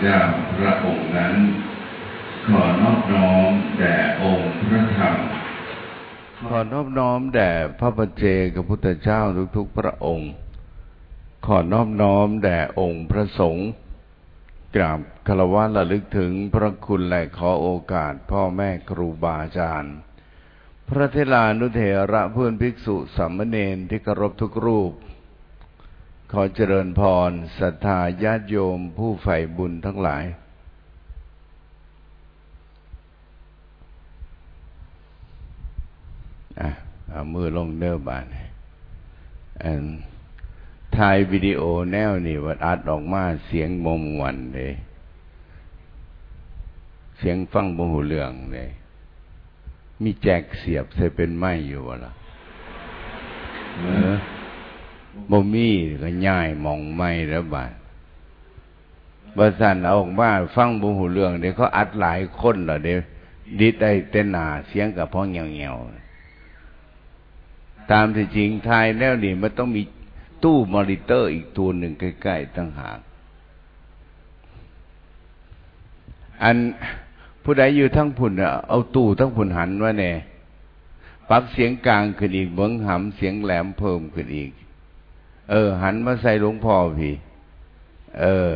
เจ้าพระองค์นั้น ขอนอบน้อมแด่องค์พระธรรม ขอนอบน้อมแด่พระปัจเจกพุทธเจ้าทุกๆพระองค์ ขอนอบน้อมแด่องค์พระสงฆ์กราบคารวะระลึกถึงพระคุณและขอโอกาสพ่อแม่ครูบาอาจารย์ พระเทลานุเถระเพื่อนภิกษุสามเณรที่เคารพทุกรูป ขอเจริญพรศรัทธาญาติโยมผู้ใฝ่บุญทั้งหลาย อะเอามือลงเนื้อบานอันถ่ายวิดีโอแนวนี่วัดอัดออกมาเสียงมมวันเลยเสียงฟังบ่หูเรื่องเลยมีแจกเสียบใส่เป็นไม้อยู่วะล่ะเออ บ่มีก็ย่ายมองไม้แล้วบาดบาสันเอาออกมาฟังบ่หูเรื่องเดี๋ยวเขาอัดหลายคนเหรอเดี๋ยวดิดได้เต้นหนาเสียงกับพ่อเงียวเงียวตามที่จริงทายแล้วนี่มันต้องมีตู้มอนิเตอร์อีกตัวหนึ่งใกล้ๆตั้งหากอันผู้ใดอยู่ทั้งพุ่นเอาตู้ทั้งพุ่นหันว่าแน่ปรับเสียงกลางขึ้นอีกเบิ้งหำเสียงแหลมเพิ่มขึ้นอีก เออ หันมาใส่หลวงพ่อพี่ เออ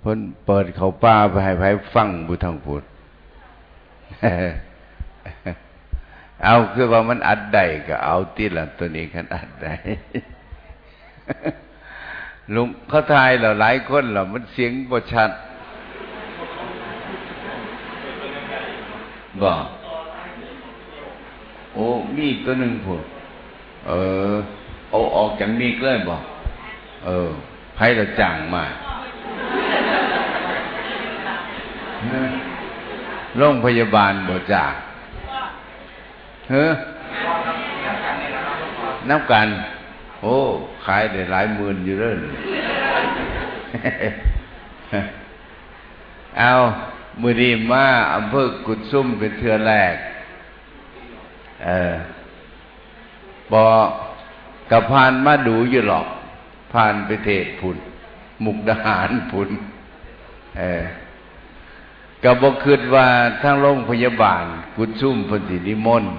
เพิ่นเปิดเขาป้าไปให้ไผฟังบุทังพุทธเอาคือว่ามันอัดได้ก็เอาตีละตัวนี้กันอัดได้ลุงเขาทายเราหลายคนเรามันเสียงบ่ชัดบ่ โอ้มีตัวหนึ่งพูดเออ เอาออกจากมีเลยบ่เออไพ่เราจ้างมาโรงพยาบาลบ่จ่าเฮ้อนับกัน โอ้ขายได้หลายหมื่นอยู่เรื่อยเอามือดีมาอำเภอกุดซุ่มเป็นเทือแรก เออบอกกับพานมาดูอยู่หรอกพานไปเทศพุนมุกดาหารพุนเออกับบคิดว่าทั้งโรงพยาบาล กุดซุ่มพนสินิมนต์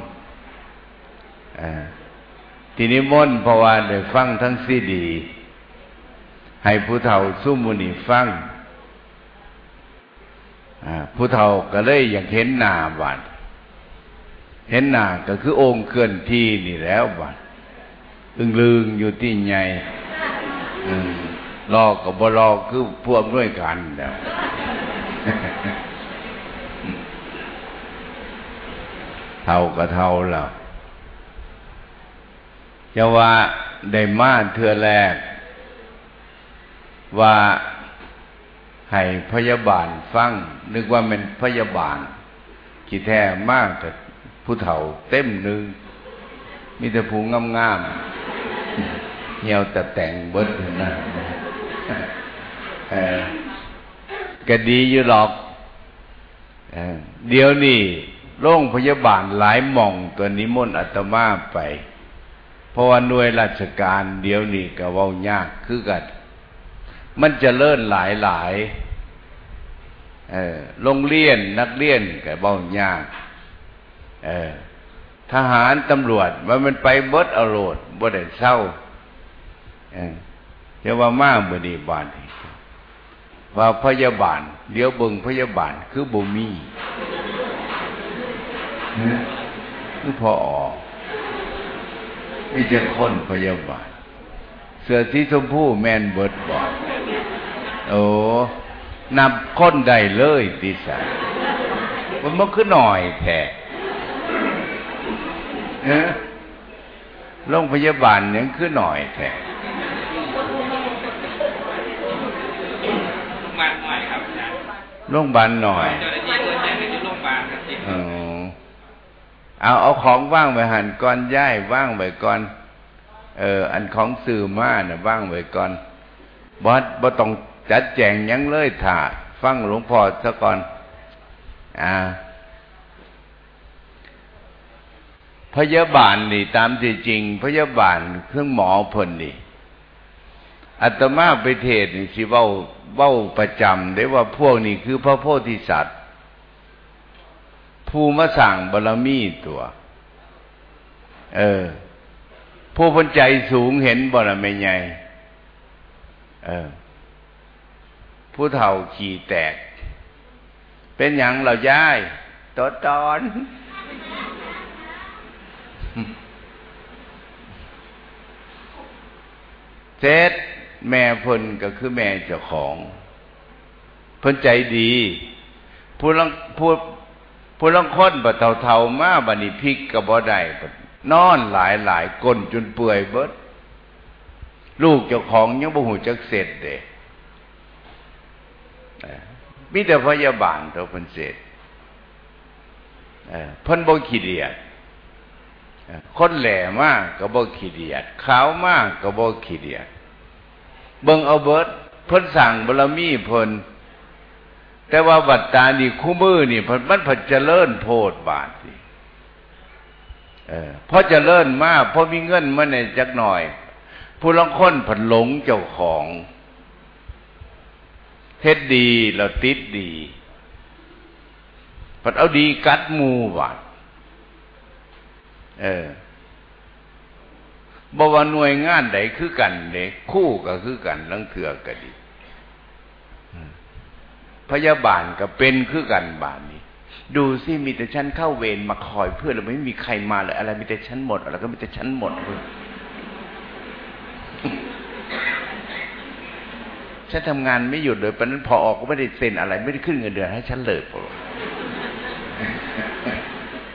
ทีนิมนต์เพราะว่าได้ฟังทั้งซีดี ให้ผู้เฒ่าซุ่มมุนีฟังผู้เฒ่าก็เลยอยากเห็นหน้าบัด เห็นหน้าก็คือองค์เคลื่อนที่นี่แล้วบัดอึงลืงอยู่ที่ใหญ่รอกับบรอคือพวกด้วยกันแล้วเท่ากับเท่าแล้วจะว่าได้มาเทือแรก ว่าให้พยาบาลฟัง นึกว่าเป็นพยาบาลกี่แท้มากแต่ ผู้เฒ่าเต็มหนึ่งมีแต่ผู้งามๆเหี่ยวแต่แต่งเบิดนะก็ดีอยู่หรอกเดี๋ยวนี้โรงพยาบาลหลายหม่องตัวนิมนต์อาตมาไป เพราะว่าหน่วยราชการเดี๋ยวนี้ก็เว้ายากคือกัน มันจะเลิ่นหลายหลายโรงเรียนนักเรียนก็เว้ายาก เออทหารตำรวจว่ามันไปเบิดเอาโลดบ่ได้เศร้าเออจะว่ามาเมื่อนี้บานว่าพยาบาลเดี๋ยวเบิ่งพยาบาลคือบ่มีคือพอออกไม่จะคนพยาบาล เสื้อสีชมพูแมนเบิดบอกโอ้นับคนใดเลยติสามันมันคือหน่อยแท้ โรงพยาบาลเนี่ยคือหน่อยแท้โรงพยาบาลหน่อยเอาเอาของว่างไปหันก่อนย้ายว่างไปก่อน เออ อันของสื่อมาน่ะว่างไว้ก่อนบอสบ่ต้องจัดแจงยังเลยถ่าฟังหลวงพ่อซะก่อน อ่า พยาบาลนี่ ตามที่จริง พยาบาลเครื่องหมอพนนี่อาตมาไปเทศนี่สิเว้าเว้าประจำได้ว่าพวกนี้คือพระโพธิสัตว์ผู้มาสั่งบารมีตัว เออ ผู้พนใจสูงเห็นบารมีใหญ่เออ ผู้เฒ่าขี่แตก เป็นอย่างเราย้ายตอตอน เสร็จแม่เพิ่นก็คือแม่เจ้าของ เพิ่นใจดีผู้ลังผู้ผู้ลังคนบ่เท่าๆมาบัดนี้พริกก็บ่ได้นอนหลายหลายก้นจนเปื่อยเบิด ลูกเจ้าของยังบ่หูจักเสร็จเด้มีแต่พยาบาลตัวเพิ่นเสร็จเพิ่นบ่ขี้เดียด คนแหล่มากก็บ่ขี้เดียดขาวมากก็บ่ขี้เดียดเบิ่งเอาเบิดเพิ่นสั่งบารมีเพิ่นแต่ว่าบัดตานี่คู่มือนี่เพิ่นมันพัเจริญโพดบาทสิเออพอเจริญมากพอมีเงินมาเนี่ยจักหน่อย ผู้ลางคนเพิ่นหลงเจ้าของเฮ็ดดีแล้วติดดีพนเอาดีกัดมูบาด เออบ่ว่าหน่วยงานใดคือกันเด้คู่ก็คือกันลังเถือก็ดีพยาบาลก็เป็นคือกันบานนี้ ดูสิมีแต่ฉันเข้าเวรมาคอยเพื่อนแล้วไม่มีใครมาเลยอะไรมีแต่ฉันหมดอะไรก็มีแต่ฉันหมดเลยฉันทำงานไม่หยุดเลยปะนั้นพอออกก็ไม่ได้เซ็นอะไร ไม่ได้ขึ้นเงินเดือนให้ฉันเลยปะ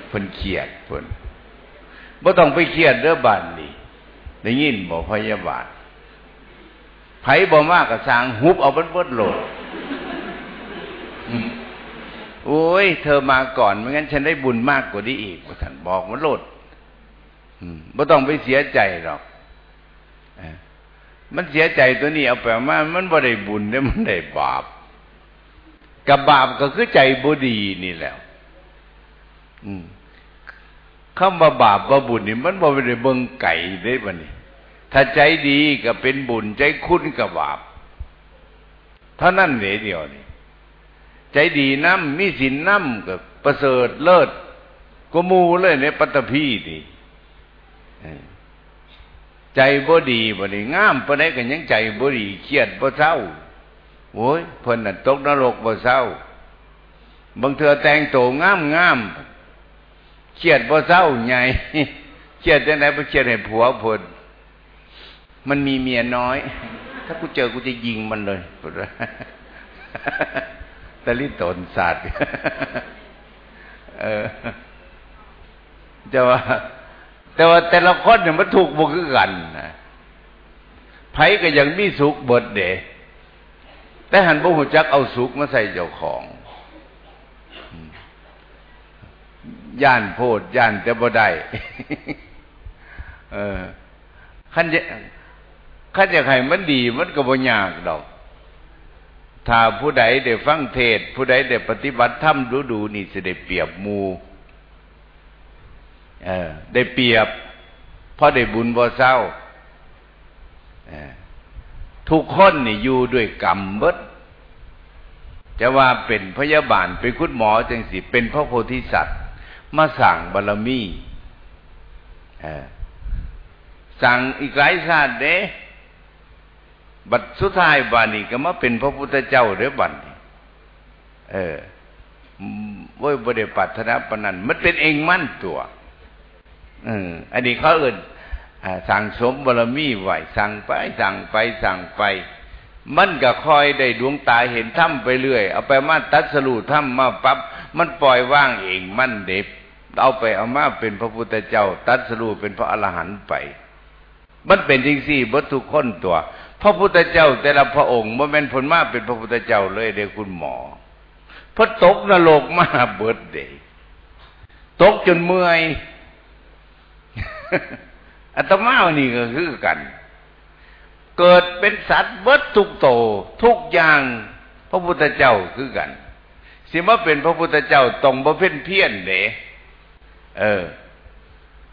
เพิ่นเครียดเพิ่น บ่ต้องไปเครียดเด้อบานนี้ได้ยินบอกพยาบาลไผบ่มากกับสางหุบเอาเบิดโหลดโอ้ย เธอมาก่อนไม่งั้นฉันได้บุญมากกว่านี้อีกท่านบอกมันโลดไม่ต้องไปเสียใจหรอกมันเสียใจตัวนี้เอาไปมามันบ่ได้บุญได้มันได้บาปกับบาปก็คือใจบ่ดีนี่แหละ คำว่าบาปว่าบุญนี่มันบ่ได้เบิ่งไก่ได้บ่นี่ถ้าใจดีก็เป็นบุญ ใจคุณกับบาปเท่านั้นเดียวนี่ใจดีน้ำมีศีลน้ำกับประเสริฐเลิศก็มูเลยในปัตตภีนี่ใจบ่ดีบ่ดีงามปานใดก็ยังใจบ่ดีเครียดบ่เศร้าโอ้ยเพิ่นน่ะตกนรกบ่เศร้าบางเทื่อแต่งโตงามงาม เครียดบ่เศร้าใหญ่เครียดจังได๋บ่เครียดให้ผัวพิ่นมันมีเมียน้อย ถ้ากูเจอกูจะยิงมันเลยตะลิตนศาสตร์เออจะว่า แต่ว่าแต่ละคนเนี่ยมันถูกบุกกันนะไผก็ยังมีสุขเบิดเดแต่หันบุหุจักเอาสุขมาใส่เจ้าของ ย่านโพดย่านแต่บ่ได้เออขันจะขันจะให้มันดีมันก็บ่ยากดอก ถ้าผู้ใดได้ฟังเทศ ผู้ใดได้ปฏิบัติธรรมดูดูนี่จะได้เปรียบมูเออ ได้เปรียบเพราะได้บุญบ่เศร้าทุกคนนี่อยู่ด้วยกรรมเบิดจะว่าเป็นพยาบาลเป็นคุณหมอจังสิเป็นพระโพธิสัตว์ มาสั่งบารมีสั่งอีกหลายชาติเด้บัดสุดท้ายบานี้ก็มาเป็นพระพุทธเจ้าเด้อบัดนี้เออว้ยบ่ได้ปัฒนาปนันมันเป็นเองมั่นตัวเอออันนี้เขาเอื่นสั่งสมบารมีไหวสั่งไปสั่งไปสั่งไป มันก็คอยได้ดวงตาเห็นถ้ำไปเรื่อย เอาไปมาตัดสรุถ้ำมาปั๊บมันปล่อยว่างเองมันเด็บ เอาไปเอามาเป็นพระพุทธเจ้า ตัดสรุเป็นพระอรหันต์ไป มันเป็นจริงสิบทุกคนตัว พระพุทธเจ้า แต่ละพระองค์บ่แม่นผลมาเป็นพระพุทธเจ้าเลยเด็กคุณหมอพระตกนรกมาเบิดเดยตกจนเมื่อยอัตมานี่ก็คือกัน เกิดเป็นสัตว์เบิดทุกโต ทุกอย่างพระพุทธเจ้าคือกันสิมาเป็นพระพุทธเจ้าต้องบ่เพ่นเพี้ยนเด้ เออ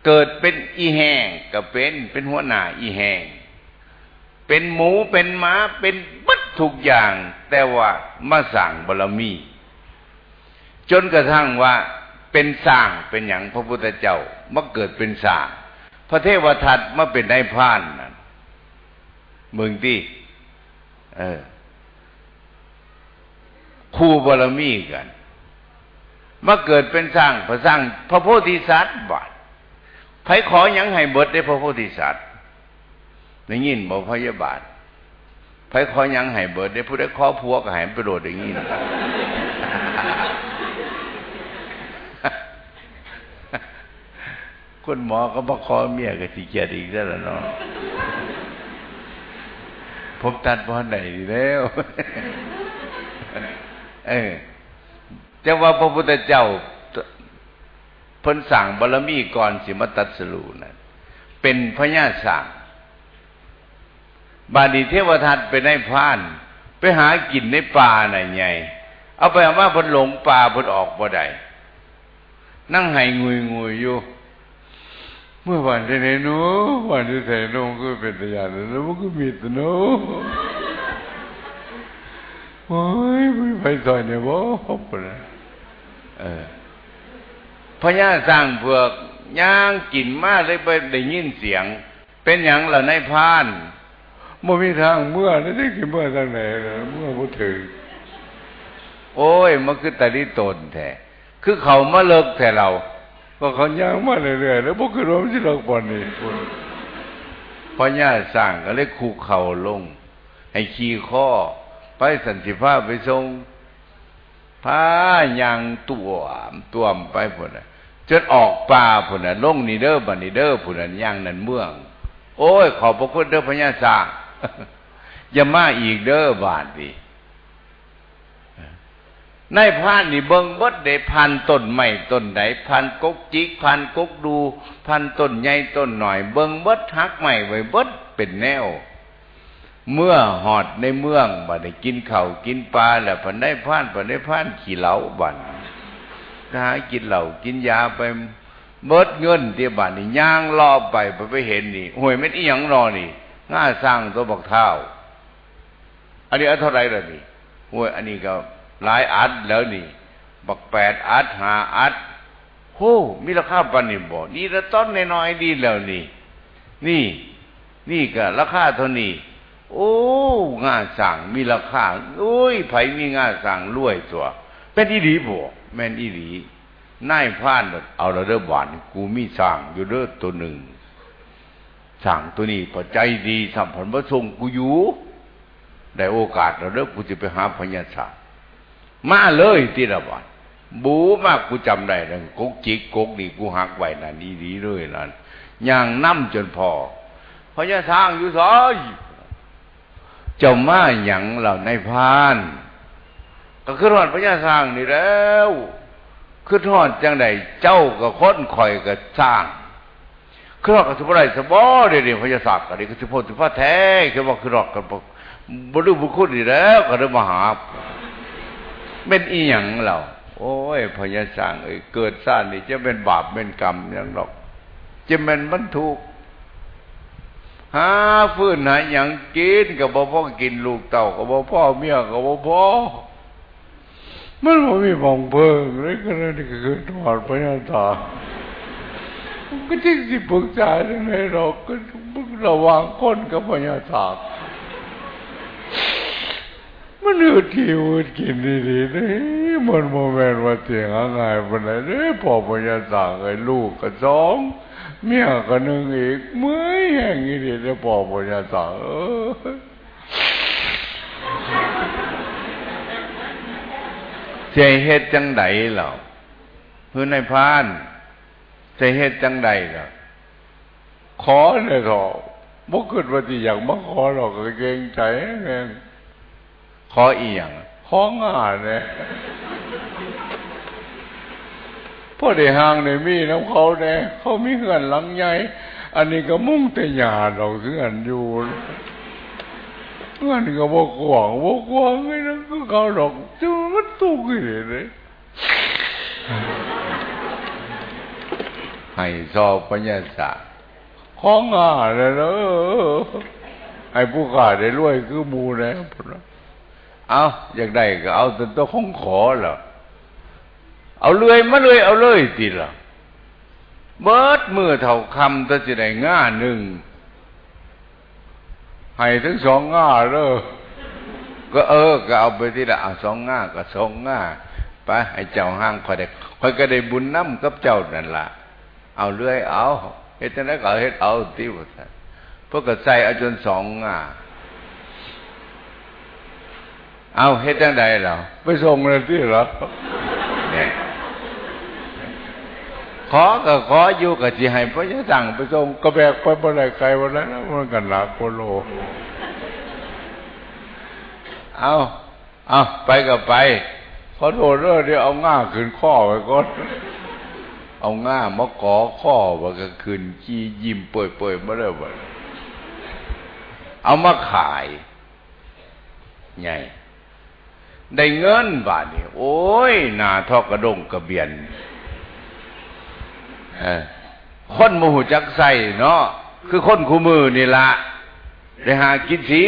เกิดเป็นอีแหงก็เป็นเป็นหัวหน้าอีแหงเป็นหมูเป็นม้าเป็นบัดทุกอย่าง แต่ว่ามาสั่งบารมี จนกระทั่งว่าเป็นสร้างเป็นอย่างพระพุทธเจ้ามาเกิดเป็นสร้างพระเทวทัตมาเป็นนายพรานนั่นมึงที่เออคู่บารมีกัน มาเกิดเป็นสร้างพระสร้างพระโพธิสัตว์บาดไผขอยังให้เบิดได้พระโพธิสัตว์ได้ยินบอกพยาบาทไผขอยังให้เบิดได้ผู้ใดขอผัวก็ให้ไปโดดอย่างนี้นคุณหมอก็มาขอเมียก็สิเกียดอีกแล้วเนาะผมตัดพอไหนแล้ว เออ จะว่าพระพุทธเจ้าเพิ่นสั่งบารมีก่อนสิมาตัดสรูนะเป็นพญาสั่งบาดีเทวทัตไปในพาน ไปหากินในป่าไหนไงเอาไปเอาว่าเพิ่นหลงป่าเพิ่นออกบ่ได้นั่งไห้งุยงุยอยู่เมื่อวันที่ไหนหนูวันที่ไหนหนูก็เป็นตยางแล้วมันก็มีตัวหนูโอ้ยไปซอยเนี่ยบ่ฮบเลย เออพญาสร้างเผือกย่างกินมาเลยไปได้ยินเสียง เป็นอย่างเหล่าในพานบ่มีทางเมื่อได้ได้กินเมื่อทางไหนเมื่อบ่ถึงโอ้ยมันคือตาดิตนแท้คือเขามาเลิกแต่เราก็เขาย่างมาเรื่อยๆแล้วบ่คือว่ามันสิเลิกบ่นี่พญาสร้างก็เลยคูเข่าลง ให้ขี่ข้อ ไปสันติภาพไปทรง พายังตัวตัวมไปพุ่นน่ะจนออกป่าพุ่นน่ะลงนีเด้อบันนีเด้อพุ่นน่ะย่างนั่นเมือง โอ้ย ขอบพระคุณเด้อพญาสร้างอย่ามาอีกเด้อบาดนีในพานนี่เบิงบดได้พันต้นใหม่ต้นไหนพันกกจิกพันกกดู พันต้นใหญ่ต้นหน่อย เบิงบดหักใหม่ไว้บดเป็นแนว เมื่อหอดในเมืองบัดได้กินเข่ากินปลาแล้วพันได้พานพันได้พานขี่เหลาบันถ้ากินเหล่ากินยาไปเบิดเงินเตียบันนี่ย่างรอไปไปไปเห็นนี่ห่วยไม่อีหยังรอนี่ง่าสร้างตัวบักเท้าอันนี้อันเท่าไรล่ะนี่ห่วยอันนี้ก็หลายอัดแล้วนี่ บักแปดอัดหาอัดโหมีราคาปันนี่บ่นี่ละต้นน้อยๆดีแล้วนี่ นี่ นี่ก็ราคาเท่านี้ โอ้งาสั่งมีราคาโอ้ยไผมีงาสั่งรวยตัวเป็นอีหลีบ่แม่นอีหลีนายพานเอาละเด้อบานกูมีสั่งอยู่เด้อตัวหนึ่งสั่งตัวนี้พอใจดีสัมพันธ์พระทรงกูอยู่ได้โอกาสแล้วเด้อกูจะไปหาพญาสังมาเลยที่ละบานบูมากกูจำได้ดังกกจิกกกนี่กูหักไว้นั่นอีหลีเลยนั่นย่างน้ำจนพอพญาสร้างอยู่ซอย เจ้ามาหยังเหล่าในพาน ก็คือทอดพระยาสร้างนี่แล้วคือทอดจังใดเจ้าก็ค้นคอยก็สร้างคือรอกกับสุภไรสบอเดี๋ยวพระยาศักดิ์ก็ดีก็สิโพธิพระแท้คือว่าคือรอกกันบรุบุคุดีแล้วก็เริ่มมาหาเป็นอีหยังเราโอ้ยพญาสร้างเอ้ยเกิดสร้างนี่จะเป็นบาปเป็นกรรมอย่างหรอกจะเป็นบรรทุก หาฟื้นหาอย่างกินกับบ่พ่อกินลูกเต่ากับบ่พ่อเมียกับบ่พ่อมันบ่มีมองเบิ่งเลยก็เลยก็คือถอดพญาตาก็จริงสิปรึกษาจังได๋ดอกก็ระวังคนกับพญาตามันอืดที่อืดกินดีๆเลยมันโมเมนต์ว่าเสียงง่ายปานใดเด้พอพญาตาไอ้ลูกก็สอง เมียก็นึงอีกเมื่อยแห้งอีดีจะปอกปัญญาตาเออเจเฮ็ดจังใดเหล่าเพื่อในพานเจเฮ็ดจังใดล่ะขอเลยขอบ่เกิดว่าที่อยากมาขอหรอกเกรงใจแม่ขออีหยังของานเนี่ย พ่อได้ห่างในมีน้ำเขาแน่เขามีเงินหลังใหญ่อันนี้ก็มุ่งแต่หยาดอกเงื่อนอยู่เงินก็บกหวงบกหวงไม่นะก็เขาดอกจะมันตุกเลยเลยให้สอบปัญญาศาสตร์ของอ่าเลยเนอะไอ้ผู้ขาได้รวยคือมูนะเอาอยากได้ก็เอาแต่ตัวของขอเหรอ เอาเลยมาเลยเอาเลยติล่ะเบิดมือเท่าคำจะจะได้ง่าหนึ่งให้ทั้งสองง่าเลยก็เออ ก็เอาไปที่ละเอาสองง่าก็สองง่าไปให้เจ้าห้างคอยได้คอยก็ได้บุญน้ำกับเจ้านั่นละเอาเรื่อยเอาเฮ็ดจังได๋ก็เฮ็ดเอาติบ่ซั่นพวกก็ใส่เอาจนสองง่าเอาเฮ็ดจังได๋ล่ะไปส่งเลยที่เหรอเนี่ย อก็ขออยู่ก็สิให้พระจะสั่งไปส่งก็แบกไปบ่ได้ไกลวันนั้นมันกันหลักโคโลเอาเอาไปก็ไปขอโทษเด้อเดี๋ยวเอาง่าขึ้นข้อไว้ก่อนเอาง่ามาขอข้อว่าก็ขึ้นขี้ยิ้มเปื่อยๆมาเด้อบ่เอามาขายใหญ่ได้เงินบาทนี่โอ้ยหน้าทอกกระดงกระเบียน คนโมหูจักใส่เนาะคือคนคู่มือนี่ละได้หากินสี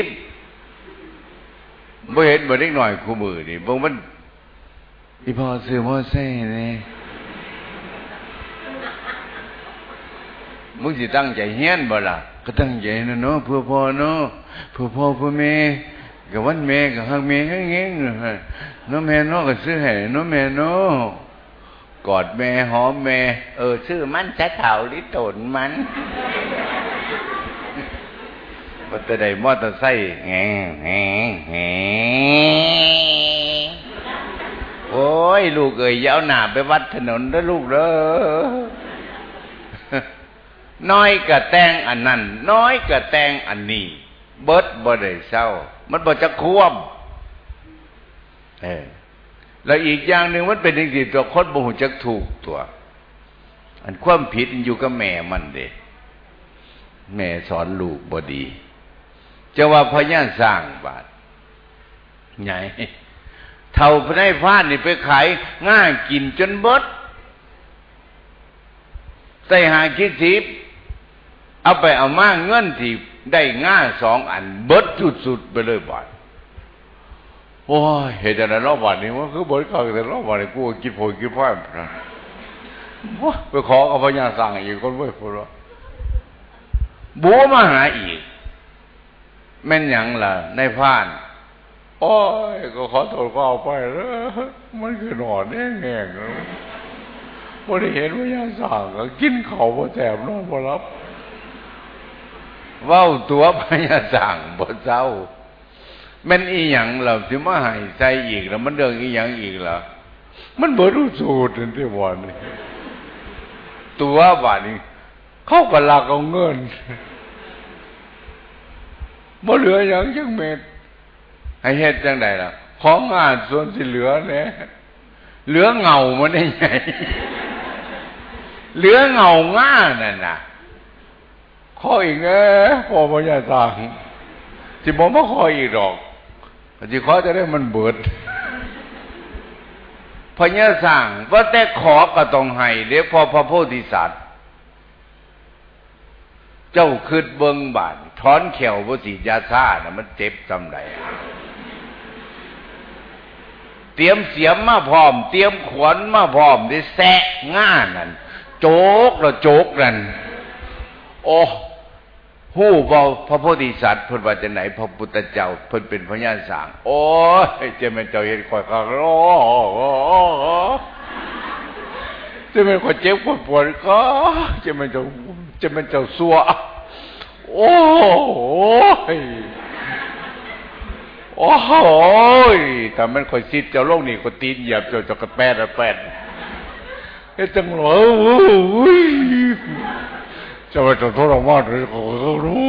บ่เห็นบ่เล็กหน่อยคู่มือนี่บ่มันอีพ่อซื้อมอไซค์นี่ยมึงสิตั้งใจเฮียนบ่ล่ะก็ตั้งใจนะเนาะเพื่อพ่อเนาะเพื่อพ่อเพื่อแม่กับวันแม่กับฮักแม่ให้เงี้ยเนาะแม่เนาะก็ซื้อให้เนาะแม่เนาะ กอดแม่หอมแม่ เออ ชื่อมันจะเถ่าลิตนมันก็จะได้มอเตอร์ไซค์แงแงแงโอ้ย ลูกเอ้ยยาวหนาไปวัดถนนแล้วลูกเด้อน้อยกะแตงอันนั้น น้อยกะแตงอันนี้ เบิดบ่ได้เศร้า มันบ่จะควมเออ แล้วอีกอย่างหนึ่งมันเป็นสิ่งตัวคนบ่หูจักถูกตัว อันความผิดอยู่กับแม่มันเด้แม่สอนลูกบดีจะว่าพญาสร้างบาทไงเท่าพระพานนี่ไปขายง่ายกินจนเบิดใส่หาคิดทิพเอาไปเอามาเงินที่ได้ง่าสองอันเบิดสุดๆไปเลยบาท โอ้ยเหตุนั้นรอบวันนี้มันคือบริการแต่รอบวันนี้กูกินผลกินพ่ายนะไปขอกับพญาสั่งอีกคนไว้พูดว่าบัวมาหาอีกแม่นยังล่ะในพาน โอ้ยก็ขอโทษก็เอาไปแล้วมันคือหนอนแง่แง่พอได้เห็นพญาสั่งก็กินเขาพอแสบนอนพอรับว่าตัวพญาสั่งบ่เจ้า มันอีหยังเราสิมาให้ใส่อีกแล้วมันเรื่องอีหยังอีกแล่ะมันบ่รู้สูตรที่ว่านี่ตัวว่านี่เขาก็ลักเอาเงินบ่เหลือหยังจังเม็ดให้เฮ็ดจังไดล่ะของงานส่วนที่เหลือเนี่ยเหลือเงามันได้ไงเหลือเงาง่านั่นน่ะข้ออีกเอ้พอบ่อยากสั่งสิบ่มาขออีกดอก จิขอจะได้มันเบิดพญาสั่งว่าแต่ขอก็ต้องให้เดี๋ยวพอพระโพธิสัตว์ เจ้าคืดเบิงบานถอนแขวบ่สียาซ่านะมันเจ็บจำไดเตรียมเสียมมาพร้อม เตรียมขวนมาพร้อมได้แซะง่านั่นโจกแล้วโจกนั่นโอ้ หู้บ่พระโพธิสัตว์เพิ่นว่าจะไหนพระพุทธเจ้าเพิ่นเป็นพญาสางโอ้ยจะเป็นเจ้าเห็นข่อยคักโอ้จะเป็นข่อยเจ็บข่อยปวดก็เจะเป็นเจ้าเจะเป็นเจ้าซัวโอ้ยโอ้ยแต่มันข่อยซิดเจ้าโลกนี่ข่อยตีนเหยียบเจ้าจะกระแปดกระแปดเฮ้จังเลยจะไปจะทรมานเลยก็รู้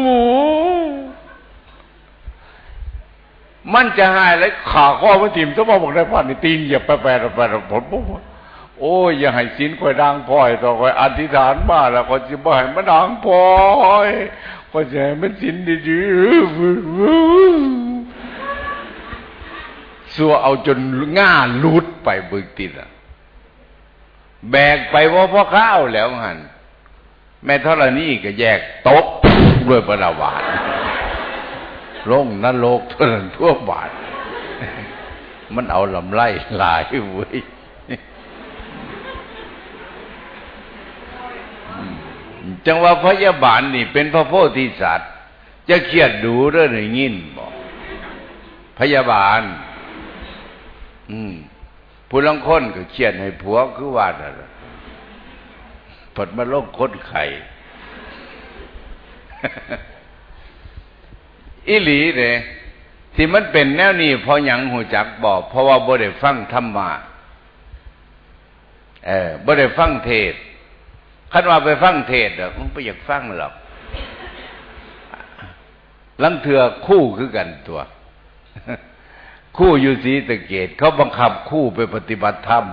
มันจะหายเลยขาข้อมันถิ่มจะมาบอกได้ผ่านตีนอย่าแปแปะแปผลปุ๊บโอ้ยอย่าให้สินคอยดังพอยต่อคอยอธิษฐานมาแล้วก็จะบ่ให้มันดังพอยก็จะให้มันสินดีๆสัวเอาจนง่าลุดไปบึกติดอะแบกไปว่าพ่อข้าวแล้วหัน แม่ธรณีก็แยกตกด้วยประวาดลงนรกทั่วทั่วบาท มันเอาลำไล่หลายเว้ยจังว่าพยาบาลนี่ เป็นพระโพธิสัตว์ จะเครียดดูเรื่องอย่างนี้บอกพยาบาล อืมผู้ลังคนก็เครียดให้ผัวคือว่าน่ะ ผดมาโรคคนไข่อิหลีเลยที่มันเป็นแนวนี้เพราะหยังหูจักบอกเพราะว่าบ่ได้ฟังธรรมะเออบ่ได้ฟังเทศคันว่าไปฟังเทศเด้อมันไม่อยากฟังหรอกลังเถือคู่คือกันตัว คู่อยู่สีตะเกตเขาบังคับคู่ไปปฏิบัติธรรม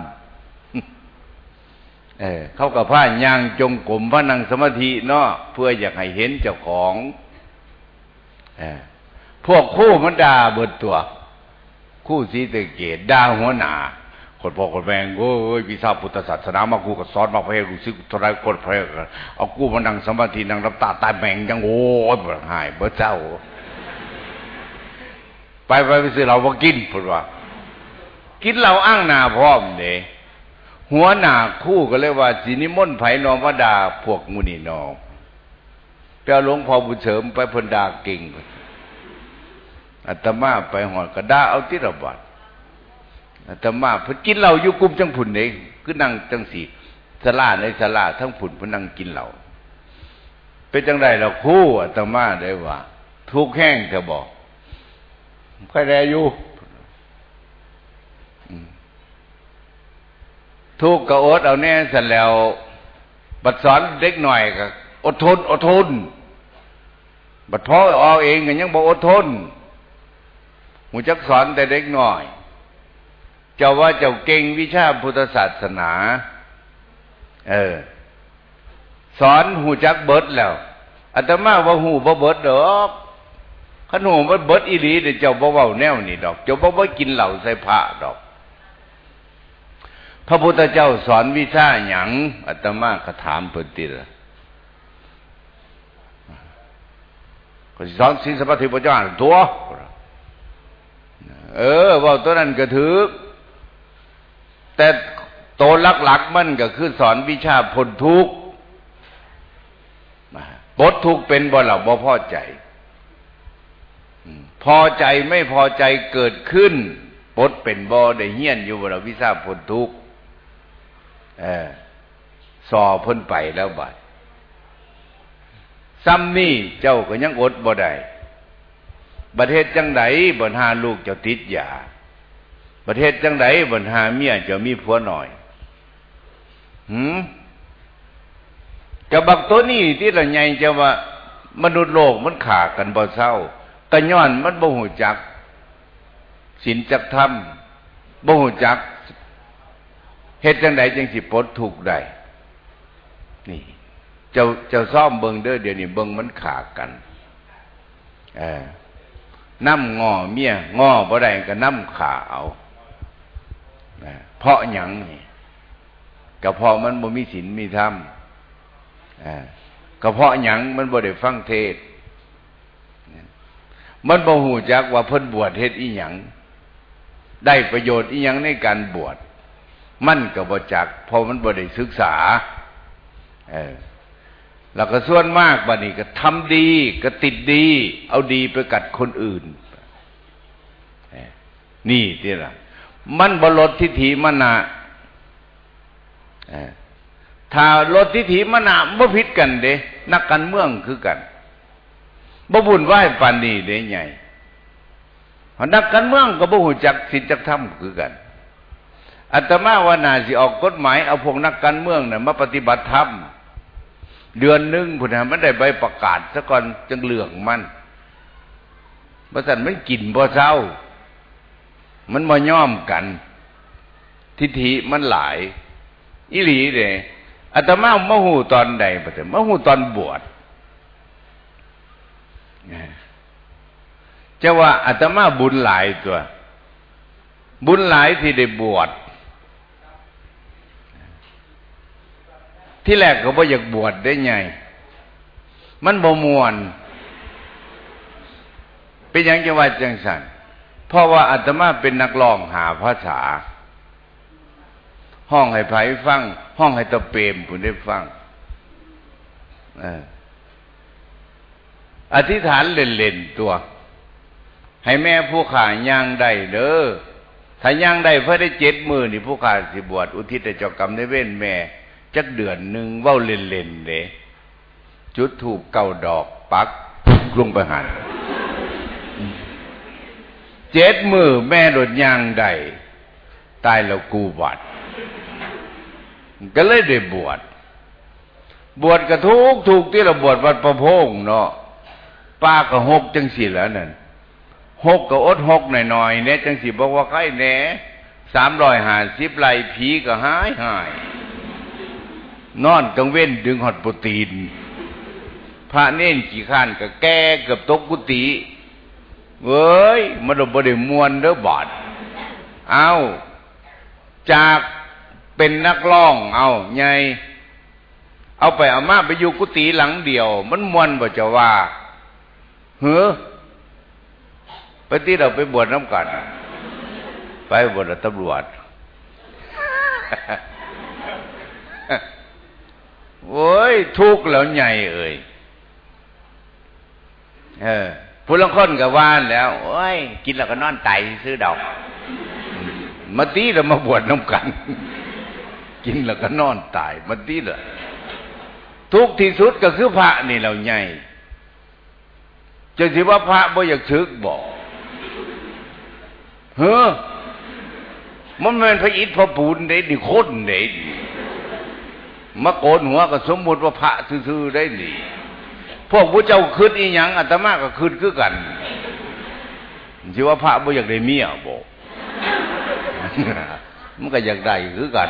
เออเขากับผ้ายางจงกรมพระนังสมาธิเนาะเพื่ออยากให้เห็นเจ้าของเออพวกคู่มันด่าเบิดตัว คู่สีตะเกตด่าหัวหน้าคนพ่อคนแม่งโอ้ยพิซาพุทธศาสนามากูก็สอนมาเพื่อรู้สึกทรายคนเพื่อเอากูมานั่งสมาธินั่งรับตาตายแม่งยังโอ้ยเบิดหายเบิดเจ้า ไปไปไปซื้อเราบ่กินพูดว่า กินเราอ้างหน้าพร้อมเด้ หัวหน้าคู่ก็เลยว่าสินิมนต์ไผนอมวดาพวกมุนีนอเปียหลวงพ่อบุญเสริมไปพนดาเก่งอาตมาไปหอดกระดาเอาที่ระบาดอาตมาพกินเหล้าอยู่กลุ่มจังผุนเองคือนั่งจังสีสลาในสลาทั้งผุนพนั่งกินเหล้าเป็นจังไดเราคู่อาตมาได้ว่าทุกแห้งเธอบอกใครแรอยู่ ทุกข์ก็อดเอาแน่เสร็จแล้ว บัดสอนเด็กหน่อยก็อดทนอดทน บัดพ่อเอาเองก็ยังบอกอดทนหูจักสอนแต่เด็กหน่อย เจ้าว่าเจ้าเก่งวิชาพุทธศาสนา เออ สอนหูจักเบิดแล้วอาตมาว่าหูบ่เบิดดอกขนมมันเบิดอีหลีเดี๋ยวเจ้าบ่เว้าแนวนี่ดอก เจ้าบ่บ่กินเหล้าใส่ผ้าดอก พระพุทธเจ้าสอนวิชาหยังอาตมาก็ถามเพิ่นติละก็สอนสิสมาธิปัญญาตัวเออว่าตัวนั้นก็ถือแต่โตหลักๆมันก็คือสอนวิชาพ้นทุกข์ปดทุกข์เป็นบ่เราบ่พอใจพอใจไม่พอใจเกิดขึ้นปดเป็นบ่ได้เฮี้ยนอยู่บ่เราวิชาพ้นทุกข์ เออสอพ้นไปแล้วบัดซ้ำนี่เจ้าก็ยังอดบ่ได้ประเทศจังไดบ่หาลูกเจ้าติดยาประเทศจังไดบ่หาเมียเจ้ามีผัวหน่อยหืมกับบักตัวนี้ที่ละใหญ่จะว่ามนุษย์โลกมันขากันบ่เศร้าก็ย้อนมันบ่หูจักศีลจักธรรมบ่หูจัก เฮ็ดจังไดจังสิปลดทุกข์ได้นี่เจ้าเจ้าซ่อมเบิงเด้อเดี๋ยวนี้เบิงมันขากันเออน้ำงอเมียงอบ่ได้ก็น้ำขาเอาเพราะหยังนี่ก็เพราะมันบ่มีศีลมีธรรมก็เพราะหยังมันบ่ได้ฟังเทศมันบ่หูจักว่าเพิ่นบวชเฮ็ดอีหยังได้ประโยชน์อีหยังในการบวช มันก็บ่จักเพราะมันบ่ได้ศึกษา เออแล้วก็ส่วนมากบัดนี้ก็ทำดีก็ติดดี เอาดีไปกัดคนอื่น นี่ที่ละมันบลดทิฏฐิมนะถ้าลดทิฏฐิมนะบ่ผิดกันเด้นักการเมืองคือกันบ่บุญไหว้ปานนี้เด้ใหญ่นักการเมืองก็บ่หูจักศีลจักธรรมคือกัน อาตมาว่านาสิออกกฎหมายเอาพวกนักการเมืองเนี่ยมาปฏิบัติธรรมเดือนหนึ่งพุทธะมันได้ใบประกาศซะก่อนจังเหลืองมันบริษัทมันกินบ่เศร้า มันมาย่อมกัน ทิฐิมันหลายอิหลีเด้อาตมามื่อหูตอนใดปะเถอะมื่อหูตอนบวชจะว่าอาตมาบุญหลายตัว บุญหลายที่ได้บวช ที่แรกก็บ่อยากบวชได้ไงมันบ่มวน เป็นอย่างจังว่าจังสันเพราะว่าอาตมาเป็นนักร้องหาภาษา ห้องให้ไผฟัง ห้องให้ตะเปมผู้ได้ฟังอธิษฐานเล่นๆตัว ให้แม่ผู้ขาย่างได้เด้อถ้าย่างได้เพื่อได้เจ็ดมือนี่ผู้ขาสิบวชอุทิศเจ้ากรรมในเว้นแม่ จักเดือนหนึ่งเว้าเล่นๆเด้จุดถูกเก้าดอกปักลงไปหันเจ็ดมือแม่โดดยางได้ตายแล้วกูบัดก็เลยได้บวชบวชกระทุกถูกที่เราบวชวัดประพงเนาะป้าก็หกจังสิแล้วนั่นหกก็อดหกหน่อยๆเนี่ยจังสิบอกว่าใครแหน่สามร้อยห้าสิบไหลผีก็หายหาย นอนกังเว้นดึงหอดโปรตีนพระเน้นกี่ขั้นก็แก้เกือบตกกุฏิเว้ยมันบ่ได้มวนเด้อบาดเอาจากเป็นนักร้อง เอาไงเอาไปเอามาไปอยู่กุฏิหลังเดียว มันมวนบ่จะว่าเฮ้อไปที่เราไปบวชน้ำกัน ไปบวชตำรวจ โอ้ยทุกข์แล้วใหญ่เอ่ยเออผู้ลังคนกับว่านแล้ว โอ้ย กินแล้วก็นอนไตซื้อดอกมาตีเรามาบวชน้ำกัน กินแล้วก็นอนตายมาตีเลยทุกที่สุดก็คือพระนี่เราใหญ่จะสิว่าพระบ่อยากชึกบอกเฮ้อมันเป็นพระอิฐพระปูนเด้ดิคนเด้ มาโกนหัวก็สมมติว่าพระซื่อๆได้นี่พวกผู้เจ้าคืดอีหยังอาตมาก็คืดคือกันสิว่าพระบ่อยากได้เมียบอกมันก็อยากได้คือกัน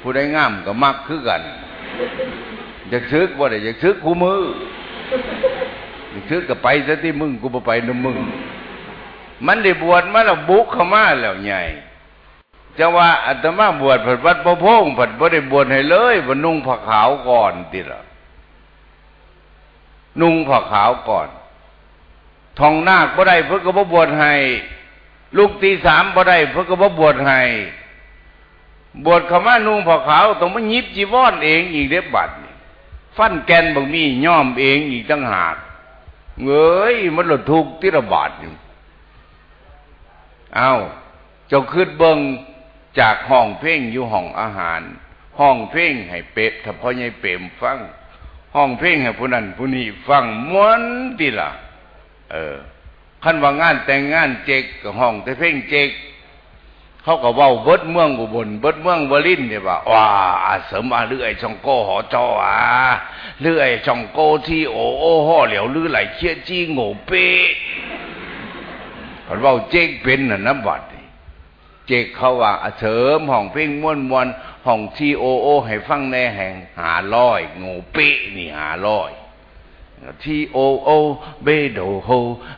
ผู้ใดงามก็มักคือกันอยากซึกบ่ได้อยากซึกกูมืออยากซึกก็ไปซะที่มึงกูบ่ไปนำมึงมันได้บวชมาแล้วบุกเข้ามาแล้วใหญ่ จะว่าอาตมาบวชผัดวัดประพงผัดบ่ได้บวชให้เลยบ่นุ่งผ้าขาวก่อนติละนุ่งผ้าขาวก่อนทองนาคบ่ได้เพิ่นก็บ่บวชให้ลูกตีสามบ่ได้เพิ่นก็บ่บวชให้บวชขมานุ่งผ้าขาวต้องมายิบจีวรเองอีกเด็บบัดนี่ฟันแกนบางมีย่อมเองอีกตั้งหากเงยมันหลุดทุกที่ระบาดอยู่เอาเจ้าคืดเบิง จากห้องเพ่งอยู่ห้องอาหาร ห้องเพ่งให้เป็ดถ้าพ่อใหญ่เปรมฟัง ห้องเพ่งให้ผู้นั้นผู้นี้ฟังม้วนดีละเออขั้นว่างานแต่งงานเจกกับห้องแต่เพ่งเจกเขาก็เว้าเบิดเมืองอุบลเบิดเมืองวลินเนี่ยว่าว้าอาเสริมอาเลื่อยช่องโกหอจออะเลื่อยช่องโกที่โอโอห่อเหลียวลือไหลเชี่ยจี้โง่เป๊ะเขาเว้าเจ๊กเป็นน่ะน้ำบัด เจกเขาว่าเสริมห้องเพ่งม้วนมวนห้องทีโอโอ ให้ฟังแน่แห่งหาร้อยโง่เป๊ะนี่หาร้อยทีโอโอเบโดโฮ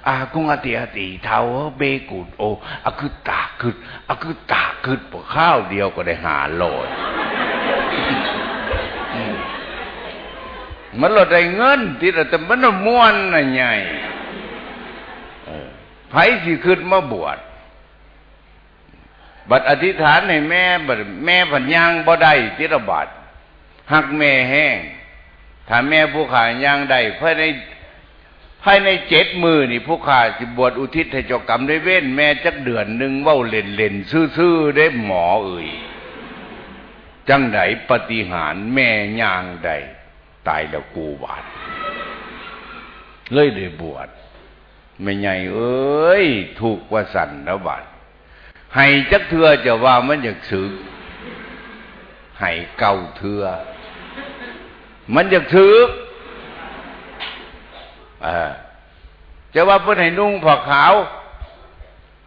อากุงอาติอาติเทาเบกุดโออาคือตาคืออาคือตาคือปข้าวเดียวก็ได้หาลอยมันลดได้เงินที่แต่มันม้วนน่ะใหญ่ไผสิขึ้นมาบวช บัดอธิษฐานให้แม่บัดแม่ผันยางบ่ได้ที่ระบาดหักแม่แห้งถ้าแม่ผู้ขาย่างได้ภายในภายในเจ็ดมือนี่ผู้ขาสิบวชอุทิศให้เจ้ากรรมได้เว้นแม่จักเดือนหนึ่งเว้าเล่นเล่นซื่อๆได้หมอเอ่ยจังไดปฏิหารแม่ย่างได้ตายแล้วกูบาดเลยได้บวชไม่ใหญ่เอ้ยถูกว่าสั่นแล้วบาด ให้จักเถื่อจะว่ามันอยากสึกให้เก่าเถื่อมันอยากถือจะว่าเพื่อนให้นุ่งผ้าขาว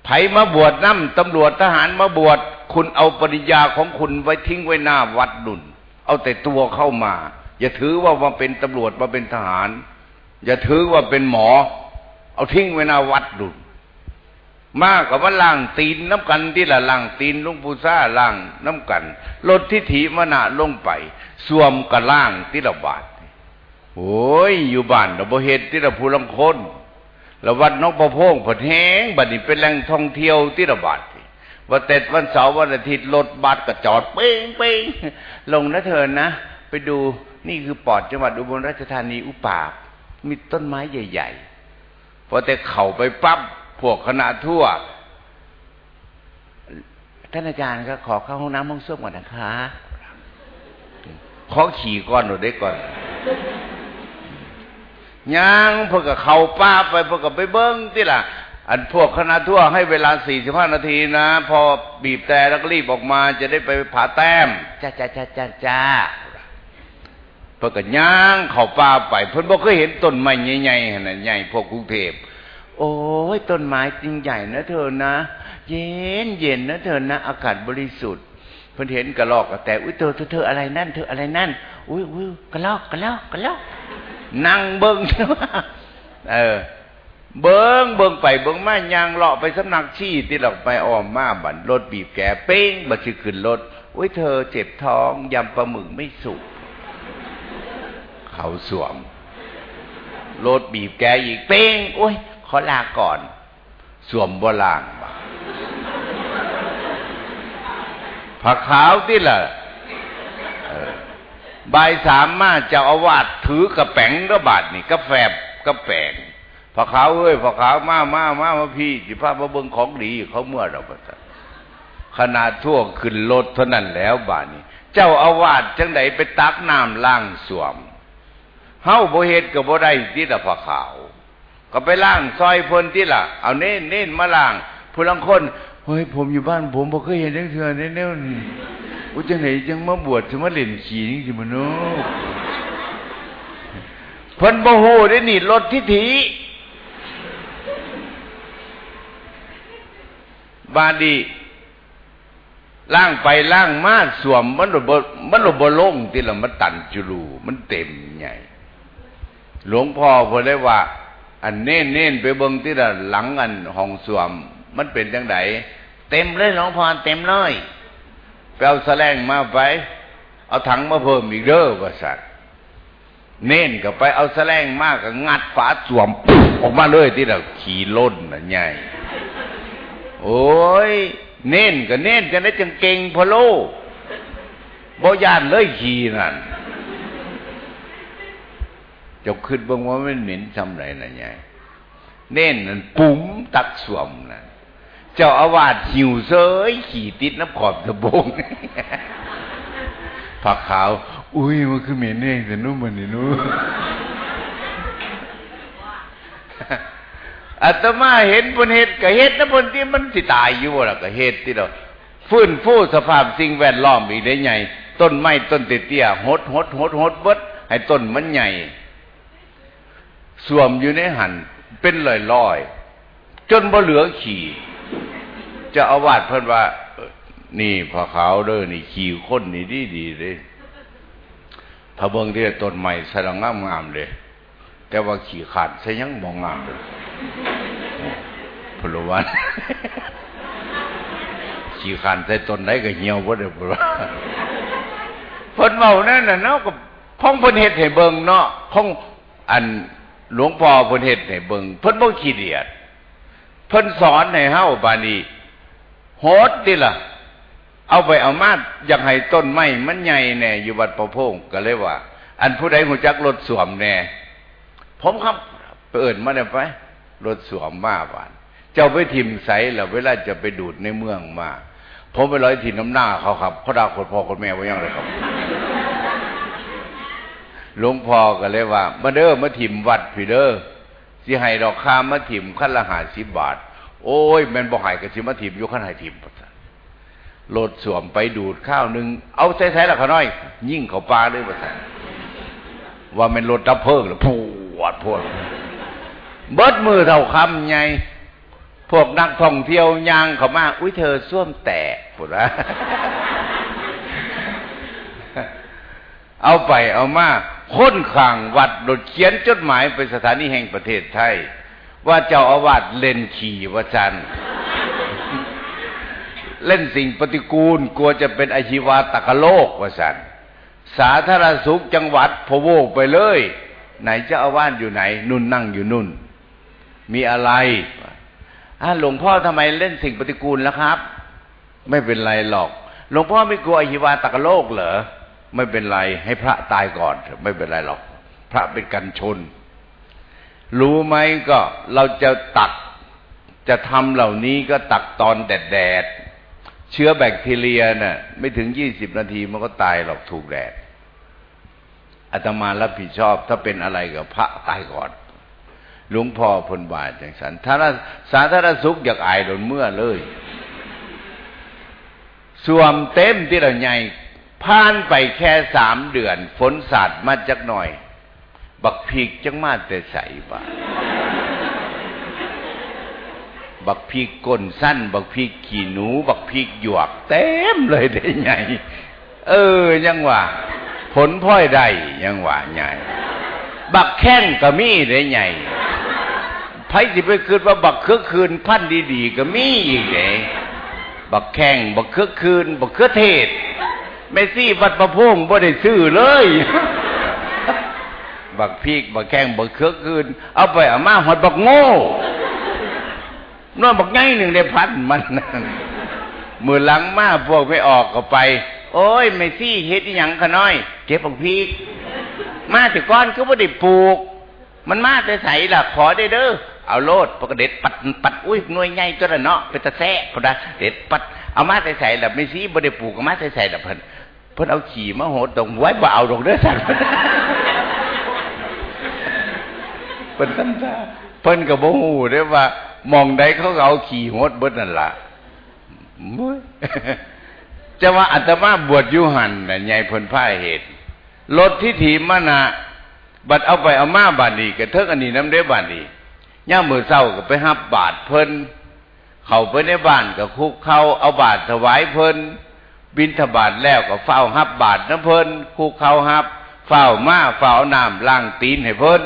ไผมาบวชน้ำตำรวจทหารมาบวชคุณเอาปริญาของคุณไว้ทิ้งไว้หน้าวัดดุนเอาแต่ตัวเข้ามา อย่าถือว่ามาเป็นตำรวจมาเป็นทหาร อย่าถือว่าเป็นหมอ เอาทิ้งไว้หน้าวัดดุน มากกว่าล่างตีนน้ำกันที่ละล่างตีนลุงปูซ่าล่างน้ำกันลดทิฐิมณะลงไปสวมกระล่างที่ระบาดโอ้ยอยู่บ้านเราบ่เฮ็ดที่เราผู้ลังคนล้ววัดน้องประพงผดแห้งบัดนี้เป็นแหล่งท่องเที่ยวที่ระบาดวันเต็ดวันเสาร์วันอาทิตย์รถบัสก็จอดเป้งเป้งลงนะเถินนะ ไปดูนี่คือปอดจังหวัดอุบลราชธานีอุปากมีต้นไม้ใหญ่ๆพอแต่เข่าไปปั๊บ พวกคณะทั่ว ท่านอาจารย์ก็ขอเข้าห้องน้ำห้องส้วมก่อนนะคะขอขี่ก่อนหนูได้ก่อนยังพวกกับเขาป้าไปพวกกับไปเบิ้งที่ล่ะ อันพวกคณะทั่วให้เวลาสี่สิบห้านาทีนะ พอบีบแต่แล้วก็รีบออกมา จะได้ไปผ่าแต้มจ้าจ้าจ้าจ้าจ้าพวกกับย่างเขาป้าไปเพิ่นบอกเคยเห็นต้นไม้ใหญ่ๆนะใหญ่พวกกรุงเทพ โอ้ยต้นไม้จริงใหญ่นะเธอนะ เย็นเย็นนะเธอนะ อากาศบริสุทธิ์เพิ่นเห็นกระลอกกระแตอุ้ยเธอเธอเธออะไรนั่นเธออะไรนั่นอุ้ยอุ้ยกระลอกกระลอกกระลอกนั่งเบิ้งเออเบิ้งเบิ้งไปเบิ้งมายางเลาะไปสำนักชี้ที่เราไปอ้อมมาบันรถบีบแกเป้งบัดสิขึ้นรถอุ้ยเธอเจ็บท้องยำปลาหมึกไม่สุกเขาสวมรถบีบแกอีกเป้งโอ้ย อลาก่อน สวมบ่ลางบ่ผักขาวที่ล่ะบายสามมาเจ้าอาวาสถือกระแป๋งระบาดนี่กระแฝบกระแปงพอขาวเอ้ยพอขาวมามามามาพี่จิพามาเบิ่งของดีเขาเมื่อเราประจัขนาดทั่วขึ้นรถเท่านั้นแล้วบาดนี้ เจ้าอาวาสจังไดไปตักน้ำล้างสวมเฮาบ่เฮ็ดก็บ่ได้ที่ละพอขาว ก็ไปล้างซอยเพิ่นที่ล่ะ เอาเน้นเน้นมาล้างผู้ลังคนเฮ้ยผมอยู่บ้านผมบ่เคยเห็นจังเทื่อแนวนี้อุจังไหนจังมาบวชจะมาเล่นขี่นี่สิมโนเพิ่นบ่ฮู้ได้นี่รถทิฐิบาดีล่างไปล่างมาสวมมันบ่มันบ่ลงที่ละมันตันจุลูมันเต็มใหญ่ หลวงพ่อพิ่นเลยว่า อันเน้นเน้นไปเบิ่งที่ละหลังอันห้องสวม มันเป็นจังไดเต็มเลยหลวงพ่อเต็มเลยไปเอาแสลงมาไป เอาถังมาเพิ่มอีกเด้อว่าสัตว์เน้นก็ไปเอาแสลงมากก็งัดฝาสวมออกมาเลยที่เราขี่ล้นน่ะใหญ่โอ้ยเน้นก็เน้นจะได้จังเก่งพะโลบ่ยานเลยขี่นั่น จะขึ้นบางว่ามันเหม็นทำไรน่ะใหญ่เน้นนั่นปุ๋มตักสวมนั่นเจ้าอาวาสหิวเซยขี่ติดน้ำขอบตะบงผักขาว อุ้ยมันคือเหม็นเองแต่นู้นมันนี่นู้นอาตมาเห็นบนเหตุกับเหตุนะบนที่มันสิตายอยู่ล่ะกับเหตุที่เราฟื้นฟูสภาพสิ่งแวดล้อมอีกได้ใหญ่ต้นไม้ต้นเตี้ยหดหดหดหดเบิดให้ต้นมันใหญ่ สวมอยู่ในหันเป็นลอยลอยจนบ่เหลือขี่ จะอาวาสเพิ่นว่า นี่พอขาวเด้อนี่ขี่คนนี่ดีดีเลยถ้าเบิ่งที่ต้นใหม่สระงามงามเลย แต่ว่าขี่ขาดใช่ยังมองงามเลยพลวันขี่ขาดใส่ต้นไหนก็เหี่ยวบ่ได้พลวันเพิ่นเมานั่นน่ะเนาะก็พ้องเพิ่นเฮ็ดให้เบิ่งเนาะพ้องอัน หลวงพ่อเพิ่นเฮ็ดให้เบิ่งเพิ่นบ่ขี้เดียดเพิ่นสอนให้เฮาบานี้โหดดิล่ะ เอาไปเอามาอยากให้ต้นไม้มันใหญ่แน่อยู่วัดประพงก็เลยว่า อันผู้ใดหูจักรถสวมแน่ผมครับเปิดมาเนี่ยไปรถสวมมาบานเจ้าไปถิ่มใสแล้วเวลาจะไปดูดในเมืองมาผมไปร้อยถิ่นน้ำหน้าเขาครับเขาด่าคนพ่อคนแม่ว่ายังไรครับ หลวงพ่อก็เลยว่ามาเด้อมาถิ่มวัดพี่เด้อสิให้ดอกคามาถิ่มขั้นละหาสิบบาท โอ้ยแม่นบ่หายกระสิมาถีบยกขันหายถีบโหลดสวมไปดูดข้าวหนึ่งเอาใส่ๆละขาน้อย ยิ่งเขาปลาเลยประสาว่ามันรถดับเพลิงหรือพวดพวดเบิดมือเท่าคำไงพวกนักท่องเที่ยวยางเขามาอุ้ยเธอส้วมแตกปุระเอาไปเอามา ค้นข่างวัดโดดเขียนจดหมายไปสถานีแห่งประเทศไทย ว่าเจ้าอาวาสเล่นขี่ว่าจันเล่นสิ่งปฏิกูลกลัวจะเป็นอาชีวาตกโลกว่าสันสาธารณสุขจังหวัดพโวกไปเลย ไหนเจ้าอาวาสอยู่ไหน นุ่นนั่งอยู่นุ่น มีอะไรอ่าหลวงพ่อทำไมเล่นสิ่งปฏิกูลแล้วครับ ไม่เป็นไรหรอก หลวงพ่อไม่กลัวอหิวาตกโลกเหรอ ไม่เป็นไรให้พระตายก่อน ไม่เป็นไรหรอก พระเป็นกันชน รู้ไหมก็เราจะตักจะทำเหล่านี้ก็ตักตอนแดดแดดเชื้อแบคทีเรียน่ะ ไม่ถึงยี่สิบนาทีมันก็ตายหรอกถูกแดดอาตมารับผิดชอบ ถ้าเป็นอะไรกับพระตายก่อนหลวงพ่อพลบาทจังสันถ้าสาธารณสุขอยากอายโดนเมื่อเลยสวมเต็มที่เราใหญ่ ผ่านไปแค่สามเดือน ฝนสาดมาจักหน่อย บักพีกจังมาแต่ใส่บาบักพีกก้นสั้น บักพีกขี่หนู บักพีกหยวก เต็มเลยได้ใหญ่เออ ยังว่าผลพ่อยได้ยังว่าใหญ่บักแข้งก็มีได้ใหญ่ไผสิไปคืนว่าบักเครือคืนพันดีๆก็มีอีกเด้บักแข้งบักเครือคืน บักเครือเทศ เมซี่วัดประพงบ่ได้ซื้อเลย บักพีกบักแข้งบักเคือคืน เอาไปเอามาหอดบักโง่นอนบักไงหนึ่งได้พันมันมือหลังมาพวกไม่ออกก็ไป โอ้ยเมซี่เฮ็ดอหยังขน้อย เก็บบักพีก มาแต่ก้อนก็บ่ได้ปลูก มันมาแต่ใสล่ะขอได้เด้อเอาโลดปกเด็ดปัดปัดอุ้ยหน่วยใหญ่ตัวละเนาะเป็นตะแซ่พอดาเด็ดปัดเอามาใส่ใส่แบบไม่ซีบ่ได้ปลูกเอามาใส่ใส่แบบเพิ่น เพิ่นเอาขี่มาโหดตรงไว้บ่เอาตรงเด้อสั่นเพิ่นตั้งตาเพิ่นก็บ่ฮู้เด้ว่ามองใดเขาเอาขี่โหดเบิดนั่นล่ะจะว่าอาตมาบวชอยู่หันน่ะใหญ่เพิ่นพาเหตุรถที่ถีมนะบัดเอาไปเอามาบาดนี้ก็เทิกอันนี้นำได้บาดนี้ย่ามมื้อเช้าก็ไปรับบาทเพิ่นเข้าไปในบ้านก็คุกเข้าเอาบาทถวายเพิ่น บินทบาทแล้วก็เฝ้าฮับบาทน้ำเพิ่นคุกเขาฮับเฝ้ามาเฝ้าน้ำล้างตีนให้เพิ่น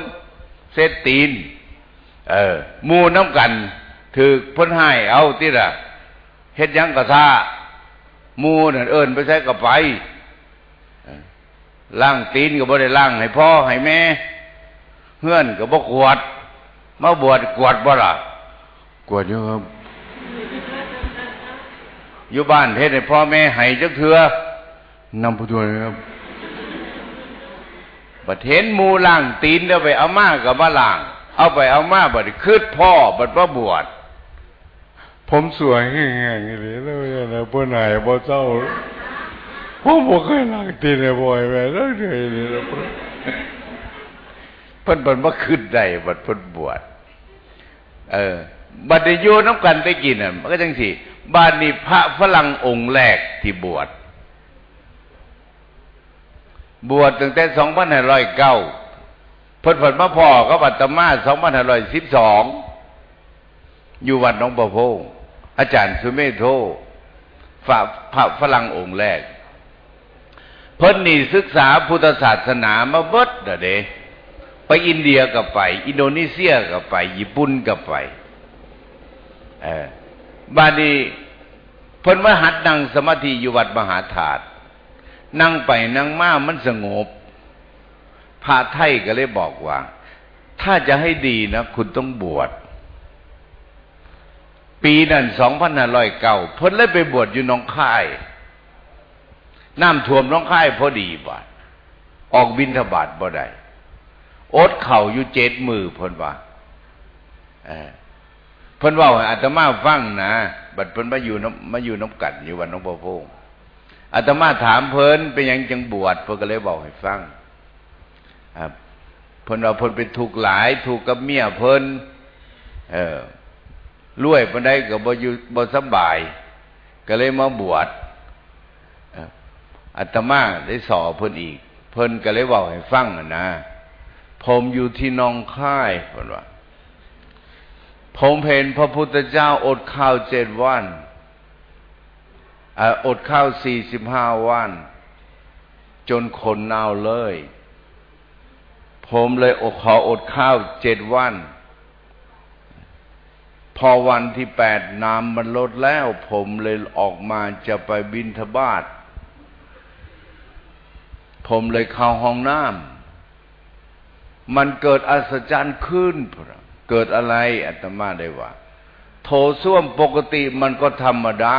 เซ็ตตีน เออมูน้ำกันถือเพิ่นให้เอาติละเฮ็ดยังกะซามูนั่นเอิ้นไปใช้ก็ไปล้างตีนก็บ่ได้ล้างให้พ่อให้แม่เฮือนก็บ่กวดมาบวชกวดบ่ล่ะกวดอยู่ครับ อยู่บ้านเฮ็ดให้พ่อแม่ให้จักเถือนำผู้ตัวครับบัดเห็นหมูล่างตีนแล้วไปเอามากับมาล่าง เอาไปเอามาบัดคืดพ่อบัดว่าบวชผมสวยแง่ๆอย่างนี้แล้วนะพ่อไหนพ่อเจ้าผมบอกให้ล่างตีนบ่อยแม่แล้วเฉยเลยนะเพิ่นเพิ่นบ่ขึ้นได้บัดเพิ่นบวชเออบัดได้อยู่น้ำกันไปกินน่ะมันก็จังสี่ บ้านนี้พระฝรั่งองค์แรกที่บวช บวชตั้งแต่สองพันห้าร้อยเก้าเพิ่นผลมาพ่อก็บัตมาสองพันห้าร้อยสิบสองอยู่วัดน้องประพงอาจารย์สุเมโทฝาพระฝรั่งองค์แรก เพิ่นนี่ศึกษาพุทธศาสนามาเบิดเด้ไปอินเดียก็ไป อินโดนีเซียก็ไป ญี่ปุ่นก็ไป เออ บาดีเพิ่นว่าหัดนั่งสมาธิอยู่วัดมหาธาตุนั่งไปนั่งมามันสงบพระไทยก็เลยบอกว่า ถ้าจะให้ดีนะ คุณต้องบวชปีนั้นสองพันห้าร้อยเก้าเพิ่นเลยไปบวชอยู่น้องค่ายน้ำท่วมน้องค่ายพอดีบาดออกบินทบาทบ่ได้อดเข่าอยู่เจ็ดมือเพิ่นว่า เพิ่นว่าอาตมาฟังนะบัดเพิ่นมาอยู่น้ำมาอยู่น้ำกัดอยู่วันน้องพ่อพงอาตมาถามเพิ่นเป็นยังจังบวชเพิ่นก็เลยบอกให้ฟังครับเพิ่นว่าเพิ่นเป็นถูกหลายถูกกับเมียเพิ่นเออรวยเพิ่นได้ก็บ่อยู่บ่สบาย ก็เลยมาบวชอาตมาได้สอเพิ่นอีก เพิ่นก็เลยบอกให้ฟังนะผมอยู่ที่นองค่ายเพิ่นว่า ผมเห็นพระพุทธเจ้าอดข้าวเจ็ดวันอดข้าวสี่สิบห้าวัน จนคนเน่าเลย ผมเลยอขออดข้าวเจ็ดวัน พอวันที่แปดน้ำมันลดแล้ว ผมเลยออกมาจะไปบินทบาท ผมเลยเข้าห้องน้ำมันเกิดอัศจรรย์ขึ้น เกิดอะไรอาตมาได้ว่า โถส้วมปกติมันก็ธรรมดา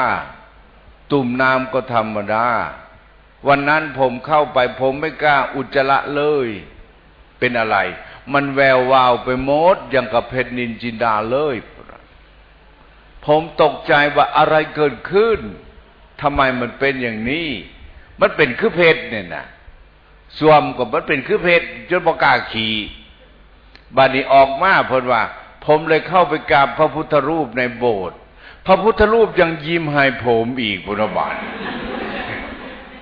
ตุ่มน้ำก็ธรรมดา วันนั้นผมเข้าไปผมไม่กล้าอุจจาระเลย เป็นอะไร มันแวววาวไปหมดอย่างกับเพชรนินจินดาเลย ผมตกใจว่าอะไรเกิดขึ้นทำไมมันเป็นอย่างนี้ มันเป็นคือเพชรเนี่ยนะสวมกับมันเป็นคือเพชรจนประกาขี่ บานี้ออกมาเพราะว่า ผมเลยเข้าไปกราบพระพุทธรูปในโบสถ์พระพุทธรูปยังยิ้มให้ผมอีกพุทธบาท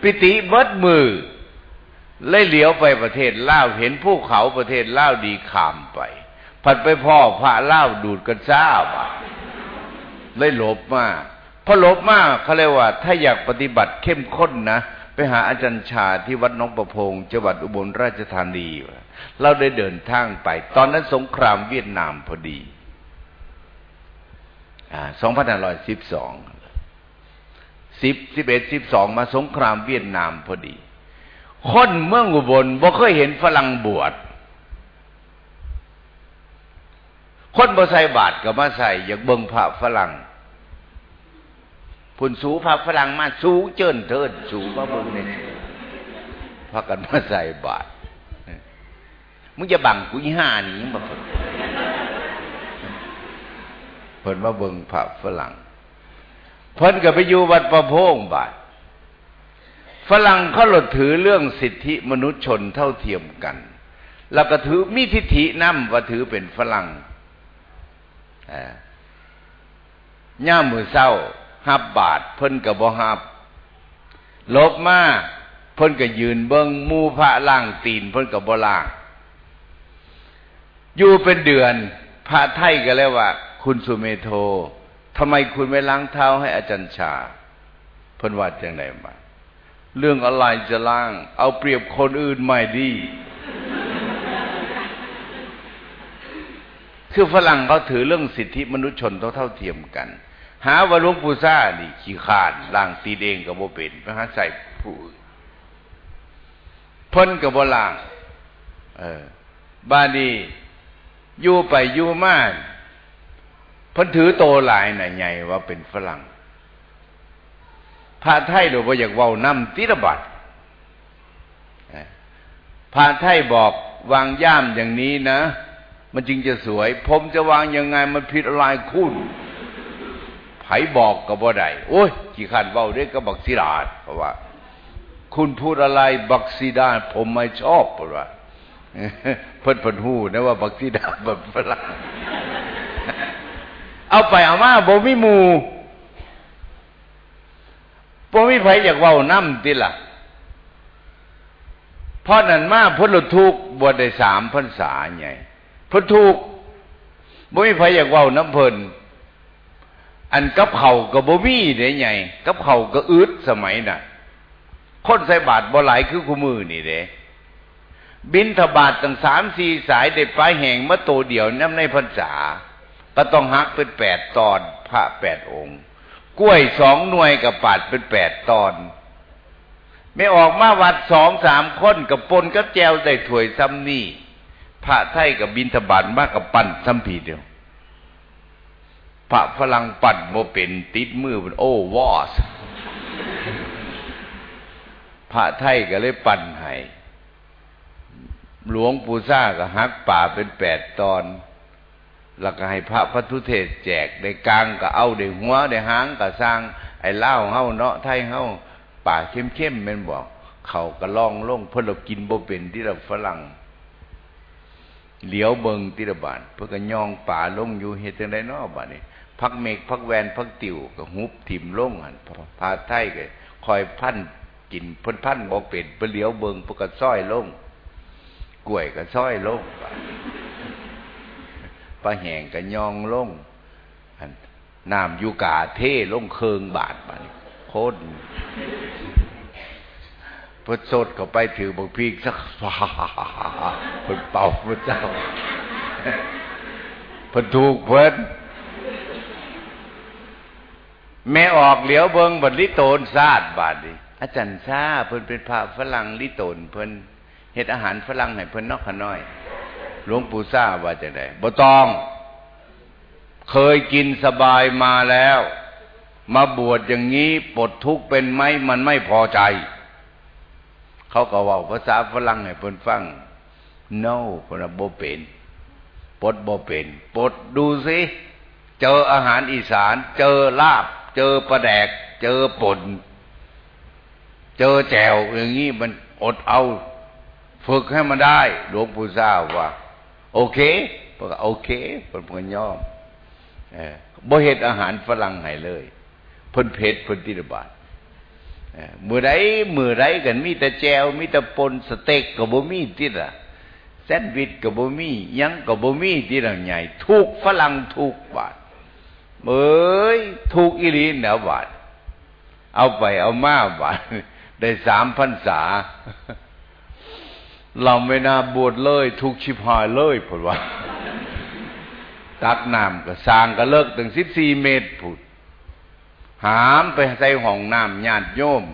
ปิติเบิดมือเลยเหลียวไปประเทศลาวเห็นภูเขาประเทศลาวดีขามไปผัดไปพ่อพระลาวดูดกันซ้าบาเลยหลบมาพอหลบมาเขาเรียกว่า ถ้าอยากปฏิบัติเข้มข้นนะ ไปหาอาจารย์ชาที่วัดน้องประพงจังหวัดอุบลราชธานี เราได้เดินทางไป ตอนนั้นสงครามเวียดนามพอดีสองพันห้าร้อยสิบสองสิบสิบเอ็ดสิบสองมาสงครามเวียดนามพอดี คนเมืองอุบลบ่เคยเห็นฝรั่งบวชคนบ่ใส่บาตรก็มาใส่อยากเบิ่งพระฝรั่งพุ่นสูพระฝรั่งมาสูเจินเทินสูมาเบิ่งเนี่ยพากันมาใส่บาตร มึงจะบังกูยี่ห้านี่มาเพิ่นเพิ่นมาเบิ่งพระฝรั่งเพิ่นก็ไปอยู่วัดประโพงบาทฝรั่งเขาหลดถือเรื่องสิทธิมนุษยชนเท่าเทียมกัน แล้วก็ถือมีทิฏฐินำว่าถือเป็นฝรั่งย่ามือเศร้าฮับบาทเพิ่นกับบ่ฮับลบมาเพิ่นก็ยืนเบิ้งมูพระล่างตีนเพิ่นกับบ่ล่าง อยู่เป็นเดือนพระไทยก็แล้วว่า คุณสุเมโททำไมคุณไม่ล้างเท้าให้อาจารย์ชาเพิ่นว่าจังไดมาเรื่องอะไรจะล้าง เอาเปรียบคนอื่นไม่ดี คือฝรั่งเขาถือเรื่องสิทธิมนุษยชนเท่าเท่าเทียมกัน หาว่าหลวงปู่ซ่านี่ขี้ขาดล่างตีเองกับโบเป็นไปหาใส่ผู้อื่นพ้นกับโบล่าง เออ บ้านนี้ อยู่ไปอยู่มาพ้นถือโตหลายหน่ใหญ่ว่าเป็นฝรั่งพระไทยหรือว่าอยากเว้าน้ำติรบัตพระไทยบอกวางย่ามอย่างนี้นะ มันจึงจะสวย ผมจะวางยังไงมันผิดอะไรคุณไผบอกก็บ่ได้โอ้ยขี้ขันเว้าเด้ก็บักซีดาเพราะว่า คุณพูดอะไรบักซีดาผมไม่ชอบเพราะว่า เพิ่นเพิ่นฮู้นะว่าบักซีดาดแบบฝรั่งเอาไปเอามาบ่มีหมู่บ่มีไผอยากเว้านำติล่ะเพราะนั้นมาเพิ่นลทุกบวชได้3พรรษาใหญ่เพิ่นทุกบ่มีไผอยากเว้านำเพิ่นอันกับเขากับบ่มีเด้ใหญ่กับเขาก็อึดสมัยน่ะคนใส่บาตรบ่หลายคือคู่มือนี่เด้ บินทบาทตั้งสามสี่สายได้ปลายแห่งมาโตเดียวน้ำในพรรษาก็ต้องหักเป็นแปดตอนพระแปดองค์ กล้วยสองหน่วยกับปาดเป็นแปดตอน ไม่ออกมาวัดสองสามคนกับปนกับแจวได้ถวยซ้ำนี่พระไทยกับบินทบาทมากกับปั่นซ้ำผีเดียวพระฝรั่งปั่นโมเป็นติดมือเป็นโอ้วอสพระไทยก็เลยปั่นให้ หลวงปู่ซ่าก็หักป่าเป็นแปดตอน แล้วก็ให้พระพัทุเทศแจกได้กลางก็เอาได้หัวได้หางก็สร้าง ไอ้เล่าเฮาเนาะไทยเฮาป่าเข้มๆแม่นบอกเขาก็ล่องล่องเพื่อเรากินบ่เป็นที่เราฝรั่งเหลียวเบิงติระบานเพื่อก็ย่องป่าลงอยู่เฮ็ดจังไดเนาะบาดนี้พักเมกพักแวนพักติวก็หุบถิ่มลงหันพาไทยก็คอยพันกินพันพันบ่เป็นเปเหลียวเบิงเพวกก็ซ้อยลง กล้วยก็ซ้อยลงปลาแหงก็ยองลงน้ำยูกาเท่ลงเคืองบาดบาดโคตรพดสดเข้าไปถือบกพีกสักฟ้าพดเป่าพระเจ้าพดถูกเพิ่นแม่ออกเหลียวเบิงบัดลิโตนซาดบาดดิอาจารย์ซาเพิ่นเป็นพระฝรั่งลิโตนเพิ่น เฮ็ดอาหารฝรั่งให้เพิ่นนอกขน้อยหลวงปู่ซ่าว่าจะได้บ่ต้อง เคยกินสบายมาแล้ว มาบวชอย่างนี้ปลดทุกข์เป็นไหมมันไม่พอใจ เขาก็ว่าภาษาฝรั่งให้เพิ่นฟัง no เพิ่นบ่เป็นปลดบ่เป็นปลดดูสิเจออาหารอีสาน เจอลาบ เจอปลาแดก เจอป่น เจอแจวอย่างนี้มันอดเอา ฝึกให้มันได้หลวงปู่ทราบว่า โอเคเพิ่นก็โอเคเพิ่นก็ยอมเออบ่เฮ็ดอาหารฝรั่งให้เลยเพิ่นเผ็ดเพิ่นติดบาทเออมื้อใดมื้อใดกันมีแต่แจวมีแต่ปนสเต็กก็บ่มีติดอะแซนด์วิชก็บ่มีหยังก็บ่มีติดอะใหญ่ถูกฝรั่งถูกบาทเอ้ยถูกอีหลีแนวบาทเอาไปเอามาบาทได้สามพรรษา เราไม่น่าบวชเลย ทุกชิพหายเลยพูดว่า ตักน้ำก็สร้างก็เลิกถึงสิบสี่เมตรพูดหามไปใส่ห้องน้ำญาติโยม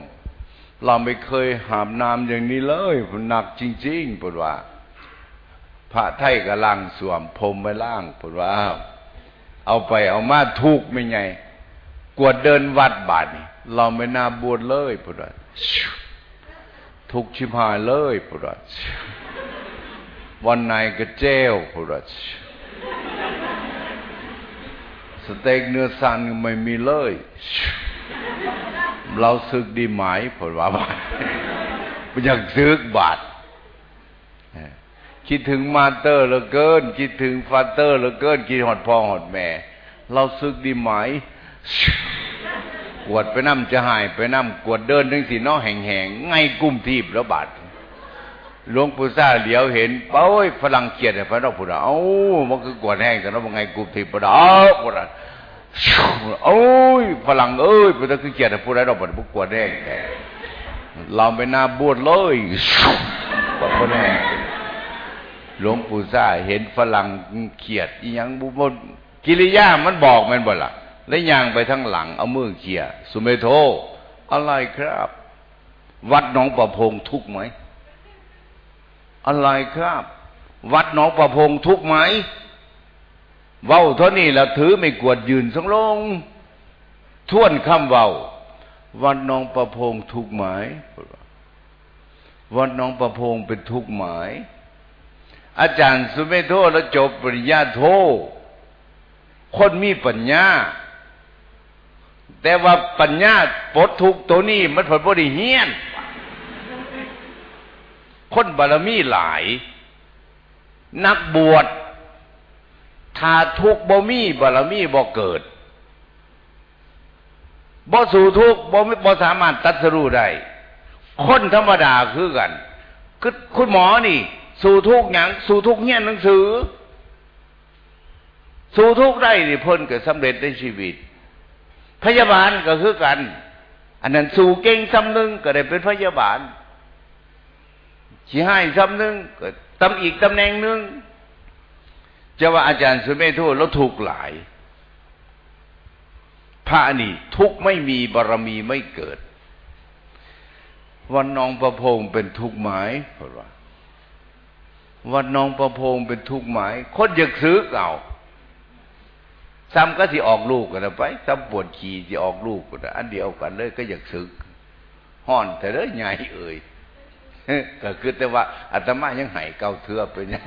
เราไม่เคยหามน้ำอย่างนี้เลยพูดหนักจริงๆพูดว่า พระไทยก็ล่างสวมพรมไปล่างพูดว่า เอาไปเอามาทุกไม่ไงกวดเดินวัดบาทนี่เราไม่น่าบวชเลยพูดว่า ทุกชิบหายเลยพุทธวันไหนก็เจลพุทธสเต็กเนื้อสันไม่มีเลย เราซึกดีไหมพุทธว่าบาทอยากซึกบาทคิดถึงมาเตอร์เหลือเกิน คิดถึงฟาเตอร์เหลือเกิน คิดหอดพ่อหอดแม่ เราซึกดีไหม กวดไปน้ำจะหายไปน้ำกวดเดินทั้งสีน้องแห่งๆไงกุ้มทีบแล้วบาดหลวงปู่ซ่าเหลียวเห็นเป้ยฝรั่งเกียดพระนอกพุทธเอ้ามันคือกวดแห้งแต่น้องไงกุ้มทีบปะดาวพุทธโอ้ยฝรั่งเอ้ยพุทธคือเกียดพุทธเราบดบุกกวดแห้งแต่เราไปนาบวชเลยกวดแห้งหลวงปู่ซ่าเห็นฝรั่งเขียดยังบุบกิริยามันบอกมันบ่ล่ะ และย่างไปทั้งหลัง เอามือเขี่ยสุเมโท อะไรครับ วัดหนองประพงทุกไหม อะไรครับ วัดหนองประพงทุกไหมเว้าเท่านี้แล้วถือไม่กวดยืนสังลงท่วนคำเว้าวัดหนองประพงทุกไหมวัดหนองประพงเป็นทุกไหมอาจารย์สุเมโทแล้วจบปริญญาโท คนมีปัญญา แต่ว่าปัญญาปลดทุกตัวนี้มันผลบ่ได้เฮียน คนบารมีหลาย นักบวชถ้าทุกบ่มีบารมีบ่เกิดบ่สู่ทุกบ่บ่สามารถตัดสู้ได้ คนธรรมดาคือกันคือคุณหมอนี่ สู่ทุกอย่างสู่ทุกเฮียนหนังสือ สู่ทุกได้นี่พ้นเกิดสำเร็จในชีวิต พยาบาลก็คือกัน อันนั้นสู่เก่งซ้ำนึงก็ได้เป็นพยาบาลชี้ให้ซ้ำนึงก็ตำอีกตำแหน่งนึงจะว่าอาจารย์สุเมธแล้วถูกหลาย พระนี่ทุกไม่มีบารมีไม่เกิด วันนองประพงเป็นทุกหมายเพราะว่าวันนองประพงเป็นทุกหมายคนอยากซื้อเก่า ซ้ำก็สิออกลูกกันไปซ้ำปวดขี่สิออกลูกกันอันเดียวกันเลยก็อยากสึกห่อนแต่เลยใหญ่เอ่ยก็คือแต่ว่าอาตมายังหายเกาเถื่อไปยัง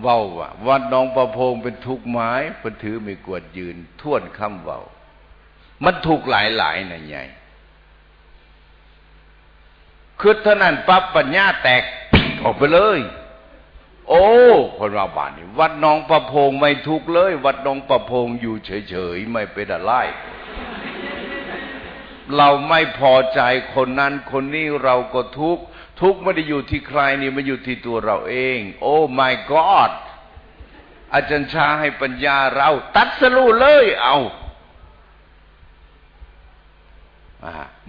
เว้าว่าวัดน้องประพงเป็นทุกไม้เพิ่นถือไม่กวดยืนท่วนคำเว้ามันถูกหลายหลายน่ะใหญ่คือเท่านั้นปั๊บปัญญาแตกออกไปเลย โอ้คนว่าบ้านนี้วัดน้องประพงไม่ทุกเลย วัดน้องประพงอยู่เฉยๆไม่เป็นอะไรเราไม่พอใจคนนั้นคนนี้เราก็ทุกทุกไม่ได้อยู่ที่ใครนี่มันอยู่ที่ตัวเราเอง โอ้ my god อาจารย์ชาให้ปัญญาเรา ตัดสรู้เลยเอา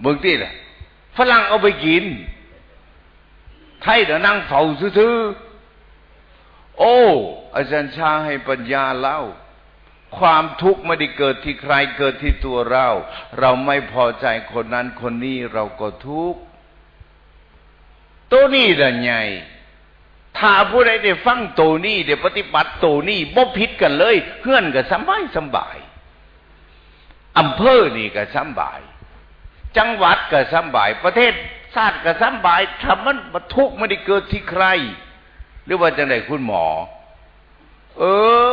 เมืองที่ละฝรั่งเอาไปกิน ไทยเดี๋ยวนั่งเฝ้าซื้อ โอ้อาจารย์ชาให้ปัญญาเล่า ความทุกข์ไม่ได้เกิดที่ใครเกิดที่ตัวเรา เราไม่พอใจคนนั้นคนนี้เราก็ทุกข์ตัวนี้ละไงถ้าผู้ใดได้ฟังโตนี้ได้ปฏิบัติโตนี้บ่ผิดกันเลยเพื่อนก็สบายสบายอำเภอนี่ก็สบาย จังหวัดก็สบาย ประเทศชาติก็สบายทำมันทุกข์ไม่ได้เกิดที่ใคร หรือว่าจังไดคุณหมอ เออ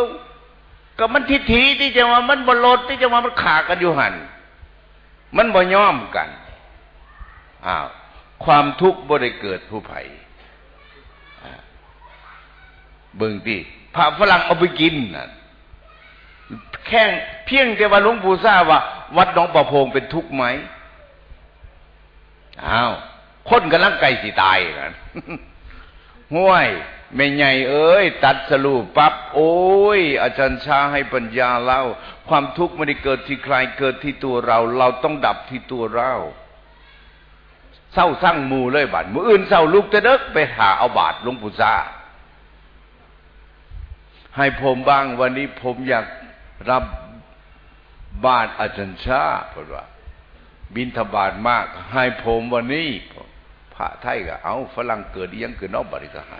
ก็มันทิฏฐิที่จะว่ามันบลดที่จะว่ามันขากันอยู่หันมันบ่ย่อมกันอ้าวความทุกข์บ่ได้เกิดผู้ไผ่เบิ่งที่พระฝรั่งเอาไปกินน่ะแค่เพียงแต่ว่าหลวงปู่ทราบว่า วัดหนองประพงเป็นทุกข์ไหมอ้าวคนกำลังไก่สิตายกันห้วย ไม่ใหญ่เอ้ย ตัดสรุปปับ๊บโอ้ย อาจารย์ชาให้ปัญญาเล่า ความทุกข์ไม่ได้เกิดที่ใครเกิดที่ตัวเรา เราต้องดับที่ตัวเราเศร้าสร้างมูเลยบาดมืออื่นเศร้าลูกจะเด็กไปหาเอาบาดหลวงปู่ซาให้ผมบ้างวันนี้ผมอยากรับบาทอาจารย์ชาเพราะว่า บินทบาทมาก ให้ผมวันนี้พระไทยก็เอาฝรั่งเกิดยังเกิดนอกบริก็ให้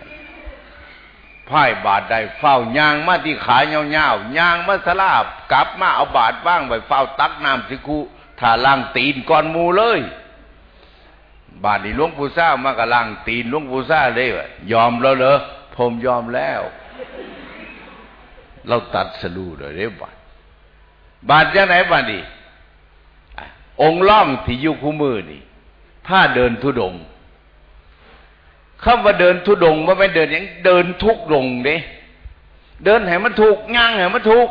พ่ายบาทได้เฝ้ายางมาที่ขาเงาเงายางมาสลาบกลับมาเอาบาทบ้างไปเฝ้าตักน้ำสิคุถ้าล่างตีนก่อนมูเลย บาทนี่หลวงปู่ซ่ามากับล่างตีนหลวงปู่ซ่าเลยยอมแล้วเหรอผมยอมแล้ว เราตัดสลูเลยเรียบาทบาทยังไหนบาทนี่องค์ล่องที่ยุคุมือนี่ผ้าเดินทุดง คำว่าเดินทุดงว่าไม่เดินอย่างเดินทุกลงเด้เดินให้มันถูกย่างให้มันถูก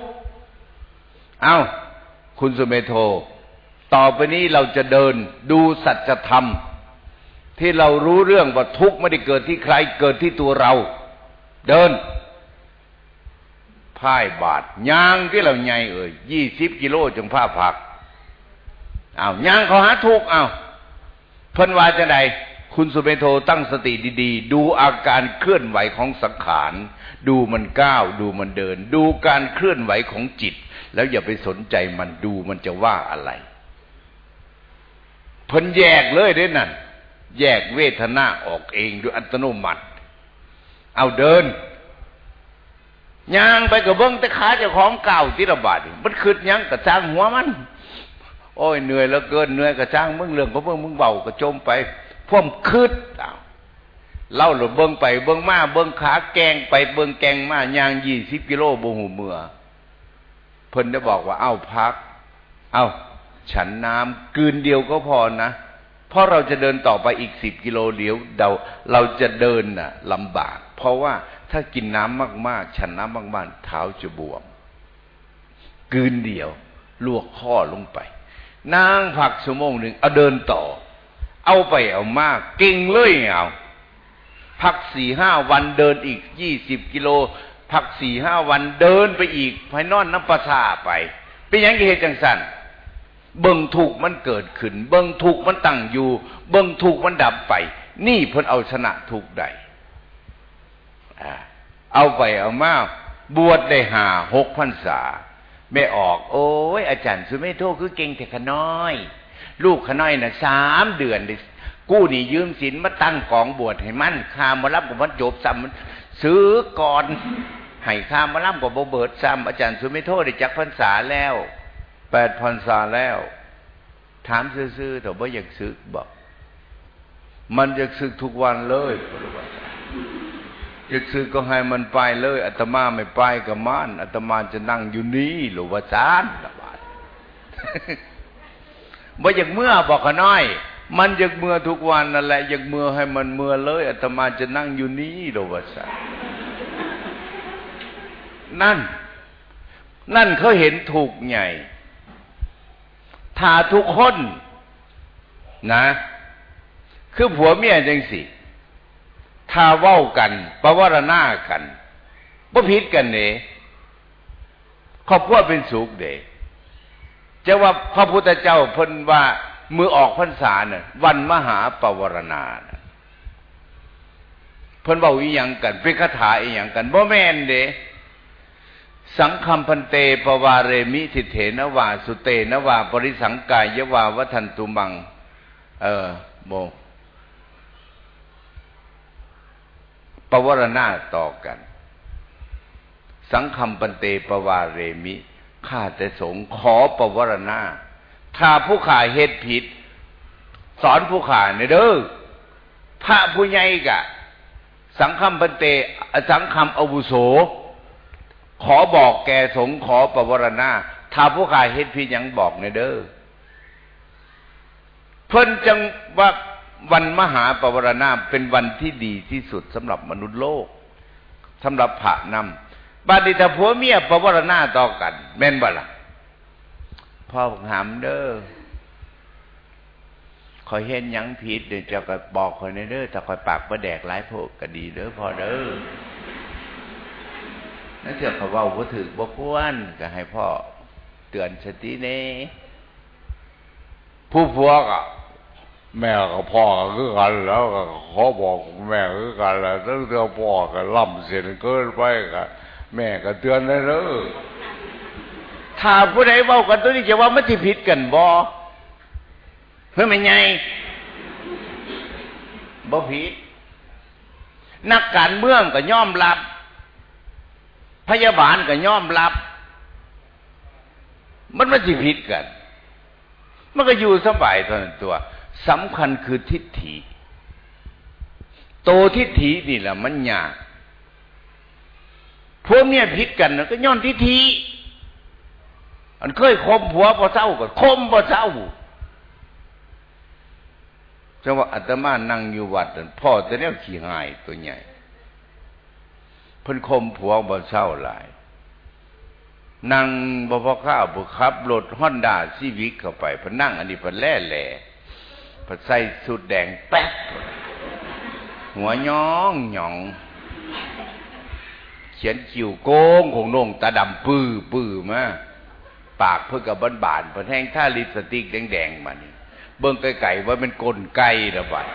เอาคุณสุเมโท ต่อไปนี้เราจะเดินดูสัจธรรม ที่เรารู้เรื่องว่าทุกข์ไม่ได้เกิดที่ใครเกิดที่ตัวเรา เดินพ่ายบาทย่างที่เราใหญ่เอ่ยยี่สิบกิโลจงผ้าผักอ้าวย่างเขาหาทุกอ้าวเพิ่นว่าจะได คุณสุเมโทตั้งสติดีๆ ดูอาการเคลื่อนไหวของสังขาร ดูมันก้าว ดูมันเดิน ดูการเคลื่อนไหวของจิต แล้วอย่าไปสนใจมันดูมันจะว่าอะไรเพิ่นแยกเลยเด้นั่น แยกเวทนาออกเองด้วยอัตโนมัติ เอาเดินย่างไปกับเบิ้งแต่ขาเจ้าของเก่าที่ระบาดมันคืดยังกระจ้างหัวมัน โอ้ยเหนื่อยแล้วเกินเหนื่อยกระจ้างมึงเรื่องของเบิ้งมึงเบากระจมไป พ่วมคืดเล่าหรือเบิ้งไปเบิ้งมาเบิ้งขาแกงไปเบิ้งแกงมาย่างยี่สิบกิโลบหูเมือเพิ่นได้บอกว่าเอ้าพัก เอ้า ฉันน้ำกืนเดียวก็พอนะเพราะเราจะเดินต่อไปอีกสิบกิโลเดียวเราเราจะเดินน่ะลำบาก เพราะว่าถ้ากินน้ำมากๆ ฉันน้ำมากๆเท้าจะบวมกืนเดียว ลวกข้อลงไป นางผักชั่วโมงหนึ่งเอาเดินต่อ เอาไปเอามากเก่งเลยเอาพักสี่ห้าวันเดินอีกยี่สิบกิโลพักสี่ห้าวันเดินไปอีกภายนอนน้ำประสาไป เป็นยังเหตุจังสันเบิ่งถูกมันเกิดขึ้น เบิ่งถูกมันตั้งอยู่ เบิ่งถูกมันดับไป นี่เพิ่นเอาชนะถูกได้เอาไปเอามาบวชได้หาหกพันษา ไม่ออก โอ้ยอาจารย์สุเมโทคือเก่งแต่ขน้อย ลูกขน้อยนะ่ะสามเดือนกู้นี่ยืมสินมาตั้งกองบวชให้มั่นคามารับกับมันจบซ้ำซื้อก่อนให้คามารับกับโเบิดซ้ำอาจารย์สุเมโทได้จักพรรษาแล้วแปดพรรษาแล้ว ถามซื้อๆแต่ว่าอยากซึกบอกมันอยากซึกทุกวันเลยจะซื้อก็ให้มันไปเลยอาตมาไม่ไปกับมันอาตมาจะนั่งอยู่นี่หรือว่าจานละบาท บ่อยากเมื่อบอกขน้อย มันอยากเมื่อทุกวันนั่นแหละอยากเมื่อให้มันเมื่อเลยอาตมาจะนั่งอยู่นี่หรือว่าจานนั่น นั่นเขาเห็นถูกใหญ่ถ้าทุกคนนะ คือผัวเมียจังสิถ้าเว้ากันประวรณากันบ่ผิดกันเนี่ครอบครัวเป็นสุขเด้ จะว่าพระพุทธเจ้าเพิ่นว่ามือออกพรรษาเนี่ยวันมหาปวารณาเพิ่นเว้าอีหยังกันเป็นคาถาอีหยังกันบ่แม่นเด้สังคัมพันเตปวาเรมิสิเถนวาสุเตนวาปริสังกายยวาวัฒนตุมัง เออโมปปวารณาต่อกัน สังคมปันเตปวาเรมิ ข้าแต่สงขอปวารณาถ้าผู้ข่าเหตุผิด สอนผู้ข่าในเด้อพระผู้ใหญ่กะ สังคมปันเตสังคมอวุโส ขอบอกแกสงขอปวารณาถ้าผู้ข่าเหตุผิดยังบอกในเด้อเพิ่นจังว่าวันมหาปวารณาเป็นวันที่ดีที่สุดสำหรับมนุษย์โลกสำหรับพระนำ บาดิตาผัวเมียปวารณาต่อกันแม่นบ่ล่ะพ่อหามเด้อคอยเห็นยังผิดเดี๋ยวจะก็บอกคอยในเด้อแต่คอยปากประแดกหลายโพกก็ดีเด้อพอเด้อนั่นเถอเขาว่าบ่ถือบ่ควรก็ให้พ่อเตือนสติเน่ผู้ผัวก็แม่กับพ่อก็คือกันแล้วก็ขอบอกแม่คือกันแล้วตั้งแต่พ่อก็ล่ำเสียนเกินไปก็ แม่ก็เตือนได้เลยถ้าผู้ใดเว้ากันตัวนี้จะว่ามันสิผิดกันบ่เพื่อไม่ไงบ่ผิดนักการเมืองก็ย่อมรับ พยาบาลก็ย่อมรับ มันไม่สิผิดกัน มันก็อยู่สบายตัวตัวสำคัญคือทิฏฐิ โตทิฏฐินี่แหละมันยาก พวกเนี้ยพิษกันก็ย้อนทิฏฐิอันเคยคมผัวพอเศร้าก็คมพอเศร้าจังว่าอาตมานั่งอยู่วัดพ่อจะเนี้ยขี้หายตัวใหญ่เพิ่นคมผัวบ่เศร้าหลายนั่งบ่พอข้าวบ่ขับรถฮอนด้าซีวิกเข้าไปเพิ่นนั่งอันนี้เพิ่นแล่แหล่พอใส่สุดแดงแป๊บหัวย้องหยอง เขียนคิวโกงของนงตาดำปื้อปื้อมาปากเพื่อกับบานบานเพื่อแห้งท่าลิปสติกแดงๆมานี่เบิ้งไก่ไก่ว่าเป็นกลไกระบาด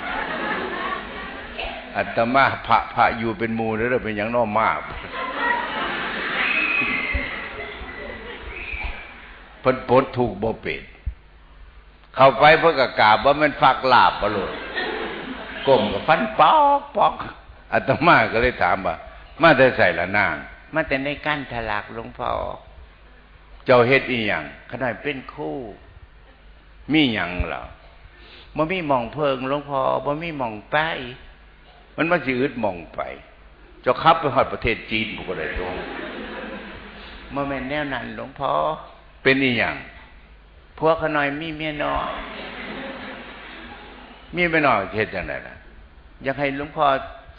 อัตมาพระพระอยู่เป็นมูแล้วเป็นอย่างน้อมากเพิ่นปดถูกบ่เป็ดเข้าไปเพื่อกกาบว่ามันฟักลาบปะเลยก้มกับฟันปอกปอกอาตมาก็เลยถามว่า มาแต่ใส่ละนาง มาแต่ในกั้นถลากหลวงพ่อเจ้าเฮ็ดอีหยังขนาดเป็นคู่ มีหยังเหรอบ่มีมองเพิงหลวงพ่อบ่มีมองไป มันมาสิอึดมองไป เจ้าขับไปหอดประเทศจีนบุกอะไรตรงมาแม่นแนวนั้นหลวงพ่อเป็นอีหยังพวกขน่อยมีเมียน้อยมีเมียน้อยเฮ็ดจังไดล่ะอยากให้หลวงพ่อ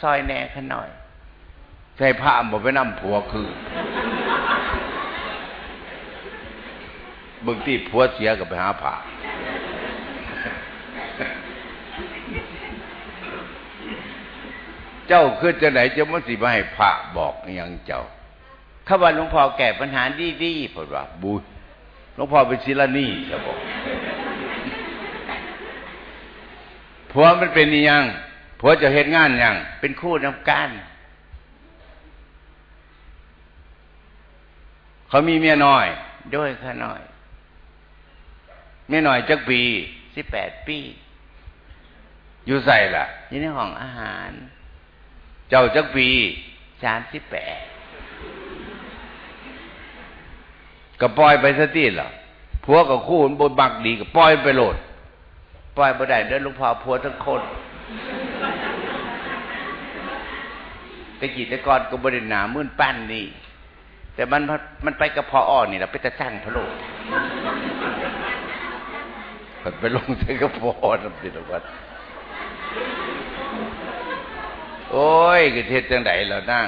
ซอยแน่ขน่อย ใส่ผ้าบ่ไปนำผัวคือบึงที่ผัวเสียก็ไปหาผ้าเจ้าคือจะไหนจะมาสิมาให้พระบอกอย่างเจ้าข้าว่าหลวงพ่อแก้ปัญหาดีๆพอว่าบุญหลวงพ่อเป็นศิลานี่จะบอกผัวมันเป็นยังผัวจะเห็นงานยังเป็นคู่นำกัน เขามีเมียน้อย ด้วยข้าน้อย เมียน้อยจักปีสิบแปดปี อยู่ใส่ล่ะอยู่ในห้องอาหาร เจ้าจักปีสามสิบแปดก็ปล่อยไปสติหรอผัวกับคู่มันบนบักดีก็ปล่อยไปโหลด ปล่อยไปได้เดินลูกพ่อผัวทั้งคนแต่กีแต่ก่อนก็บริหนามื่นปั้นนี่ แต่มันมันไปกับพออ่อนนี่เราไปจะสร้างพระโลกมันไปลงใส่กับพออ่อนสิละวัดโอ้ยกเทศจังไดเรานั่ง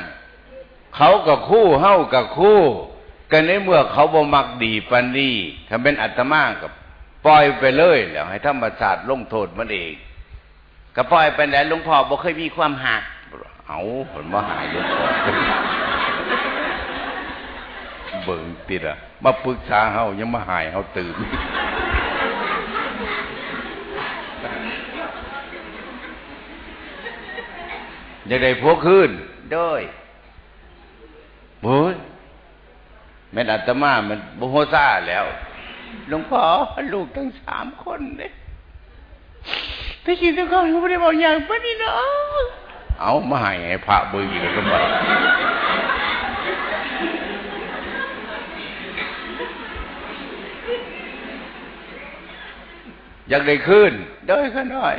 เขากับคู่เฮ้ากับคู่ก็ในเมื่อเขาบ่มักดีปานนี้ถ้าเป็นอัตมากับปล่อยไปเลยแล้วให้ธรรมศาสตร์ลงโทษมันเองก็ปล่อยไปแล้วหลวงพ่อบ่เคยมีความหักเอาผลมาหายหลวงพ่อ เบิ่งติดอะมาปรึกษาเฮายังมาหายเฮาตื่นอย่าได้พวกขึ้นด้วยโอ้ยแม่นอาตมามันโบโฮซ่าแล้วหลวงพ่อลูกทั้งสามคนเลยไปกินทุกคนไม่ได้บอกอย่างปนี่เนาะเอามาให้ให้พระเบิ่งอีกแล้วก็บ่ อยากได้ขึ้นเด้อขน่อย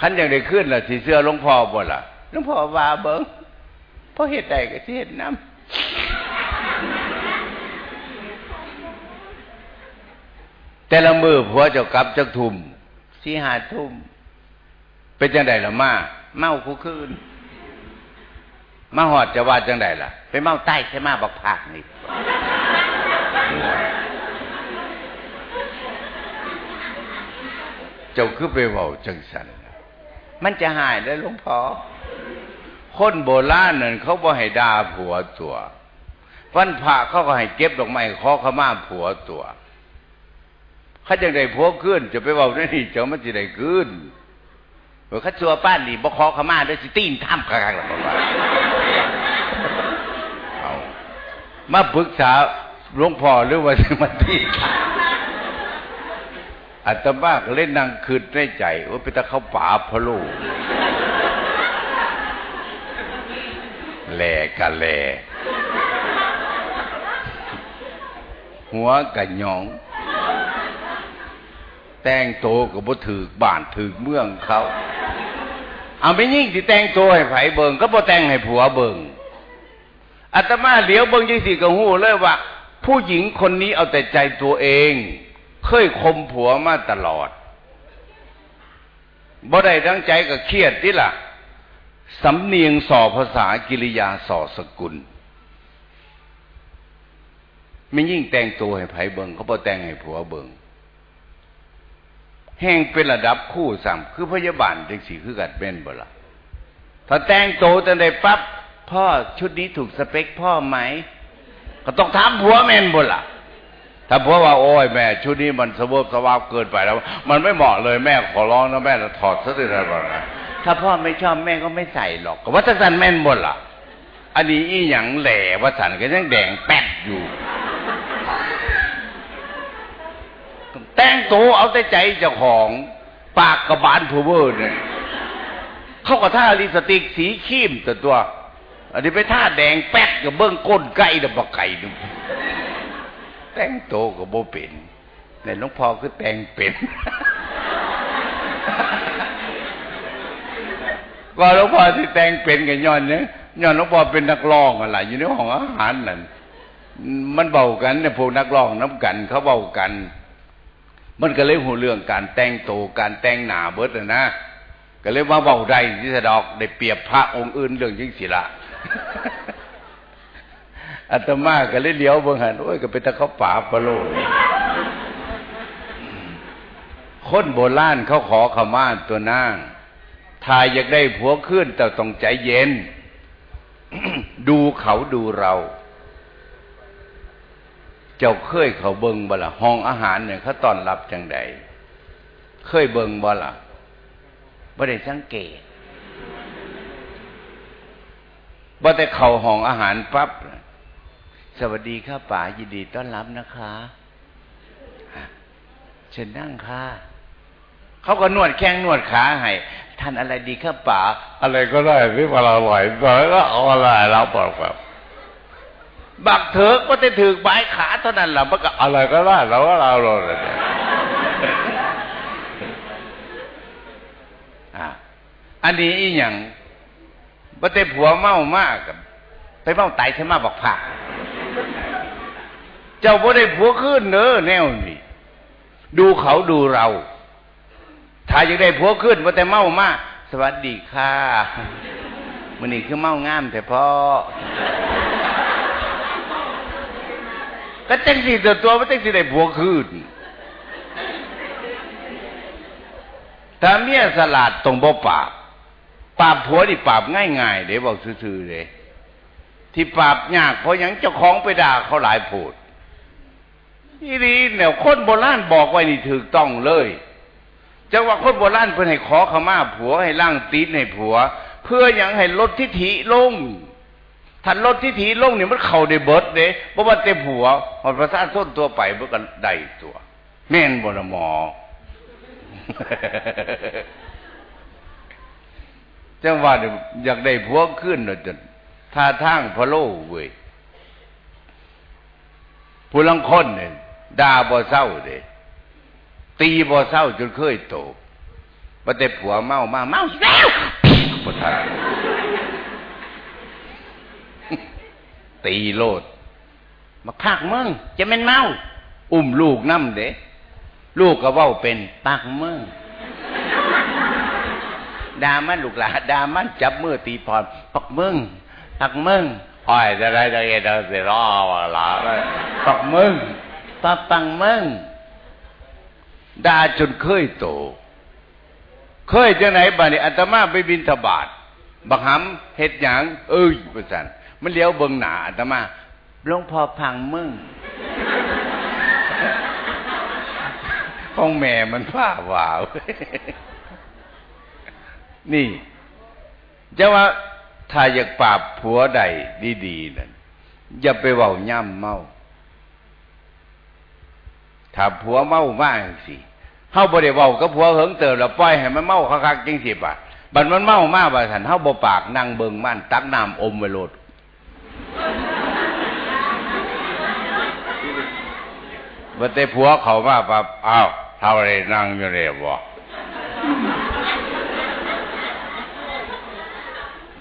คันอยากได้ขึ้นล่ะสิเสื้อหลวงพ่อบ่ล่ะหลวงพ่อว่าเบิ่งเพราะเหตุใดก็สิเฮ็ดนำแต่ละมือผัวเจ้ากลับจักทุ่มสี่ห้าทุ่มเป็นจังไดล่ะมาเมาคู่คืนมาหอดจะว่าจังไดล่ะ ไปเมาใต้ใช่มาบักผักนี่ เจ้าคือไปเว้าจังสันมันจะหายได้หลวงพ่อคนโบราณนั่นเขาบ่ให้ด่าผัวตัววันพระเขาก็ให้เก็บดอกไม้ขอขมาผัวตัวเขาจังได้ผัวขึ้นจะไปเว้าได้นี่เจ้ามันสิได้ขึ้นเออเขาชัวป้านนี่บ่ขอขมาได้สิตีนท่ำคักๆล่ะบ่ว่าเอามาปรึกษาหลวงพ่อหรือว่าสิมาตี อาตมากเล่นนั่งคืดในใจว่าไปตะเข้าป่าพะโลแหลกะแหลหัวกะหยอง แต่งโตก็บ่ถือบ้านถือเมืองเขาเอาไปยิ่งที่แต่งโตให้ไผเบิงก็บ่แต่งให้ผัวเบิงอาตมาเหลียวเบิงจังซี่ก็ฮู้เลยว่า ผู้หญิงคนนี้เอาแต่ใจตัวเอง เคยคมผัวมาตลอดบ่ได้ทั้งใจก็เครียดที่ล่ะสำเนียงส่อภาษากิริยาส่อสกุลไม่ยิ่งแต่งตัวให้ไผเบิงเขาบ่แต่งให้ผัวเบิงแห่งเป็นระดับคู่สามคือพยาบาลจังสีคือกัดเป็นบ่ละถ้าแต่งโตแต่ได้ปั๊บพ่อชุดนี้ถูกสเปคพ่อไหม ก็ต้องถามผัวแม่นบ่ละ ถ้าผัวว่าโอ้ยแม่ชุดนี้มันสวบสวาบเกินไปแล้ว มันไม่เหมาะเลยแม่ขอร้องนะแม่จะถอดซะทีละก่อนนะถ้าพ่อไม่ชอบแม่ก็ไม่ใส่หรอกก็ว่าสันแม่นบ่ละอันนี้อีหยังแหล่ว่าสันก็ยังแดงแป๊ดอยู่ แต่งตัวเอาแต่ใจเจ้าของปากกระบาลพูเวอร์เนี่ยเขาก็ท่าลิปสติกสีขีมแต่ตัว อันนี้ไปท่าแดงแป๊กกับเบิ้งก้นไก่ดับไก่ดู แต่งโตกับโบเป็นในหลวงพ่อคือแต่งเป็นก็หลวงพ่อที่แต่งเป็นกับย้อนเนี่ยย้อนหลวงพ่อเป็นนักร้องอะไรอยู่ในห้องอาหารนั่นมันเบากันเนี่ยพวกนักร้องน้ำกัน เขาเบากัน มันก็เลยหูเรื่องการแต่งโตการแต่งหนาเบิดนะก็เลยว่าเบาได้ที่สะดอกได้เปรียบพระองค์อื่นเรื่องยิ่งศิละ อาตมาก็เลยเลี้ยวเบิ่งหันโอ้ยก็เป็นตะเขาป่าปะโลคนโบราณเขาขอขมาตัวนางถ้าอยากได้ผัวขึ้นแต่ต้องใจเย็น ดูเขาดูเรา เจ้าเคยเขาเบิงบ่ละห้องอาหารเนี่ยเขาต้อนรับจังใดเคยเบิงบ่ละบ่ได้สังเกตบ่แต่เขาห้องอาหารปั๊บส วัสดีครับป๋ายินดีต้อนรับนะคะเชิญนั่งค่ะเขาก็นวดแข้งนวดขาให้ท่านอะไรดีครับป๋าอะไรก็ได้ที่มันอร่อยตอนก็เอาอะไรเราบอกแบบบักเถิกก็จะถือใบขาเท่านั้นแหละมันก็อะไรก็ได้เราก็เราเราเลยอะอันนี้อีหยังบ่แต่ผัวเมามากกับ ไปเมาไตใช่มาบอกผักเจ้าบ่ได้ผัวขึ้นเน้อแนวนี้ดูเขาดูเรา ถ้าอยากได้ผัวขึ้นบ่แต่เมามาสวัสดีค่ะมื้อนี้คือเมางามแต่พอก็จังสิตัวตัวบ่จังสิได้ผัวขึ้นถ้าเมียสลัดตรงบ่ปราบปราบผัวนี่ปราบง่ายๆเด้บอกซื่อๆเลย ที่ปราบยากเพราะยังเจ้าของไปด่าเขาหลายโพดนี่ดีเนี่ยคนโบราณบอกไว้นี่ถูกต้องเลยจังว่าคนโบราณเพิ่นให้ขอขมาผัวให้ล่างตีนให้ผัว เพื่อยังให้ลดทิฐิลงถ้าลดทิฐิลงเนี่ยมันเข้าได้เบิดเด้บ่ว่าแต่ผัวพอประสาทต้นตัวไปมันก็ได้ตัว แม่นบ่ละหมอจังว่าเนี่ยอยากได้ผัวขึ้นเนาะจน ท่าทางพะโลเว้ยผู้ลังคนเนี่ยด่าบ่เศร้าเด้ตีบ่เศร้าจนเคยโตบ่แต่ผัวเมามาเมาแล้วบ่ทันตีโลดมาคักมึงจะเป็นเมา อุ้มลูกน้ำเด้ลูกก็เว้าเป็นปากมึงดามันลูกหลาดามันจับมือตีพรปักมึง ปักมึงอ้อยจะได้จะเอ็ดเสียรอวะล่ะปักมึงปักปังมึงดาจนเคยโต เคยจังไหนบ้านี่อาตมาไปบินทบาทบักหำเฮ็ดหยังเอ้ยประสันมันเลี้ยวเบิ่งหนาอาตมาหลวงพ่อพังมึงของแม่มันผ้าวาวนี่จะว่า ถ้าอยากปราบผัวใดดีๆนั่นอย่าไปเว้าย่ำเมาถ้าผัวเมามากสิเฮาบ่ได้เว้ากับผัวเหิงเติบแล้วปล่อยให้มันเมาคักๆจังสิบ่ะบัดมันเมามาบ่ซั่นเฮาบ่ปากนั่งเบิ่งมันตักน้ำอมไว้โลดบ่แต่ผัวเขามาปั๊บอ้าวเท่าไรนั่งอยู่นี่บ่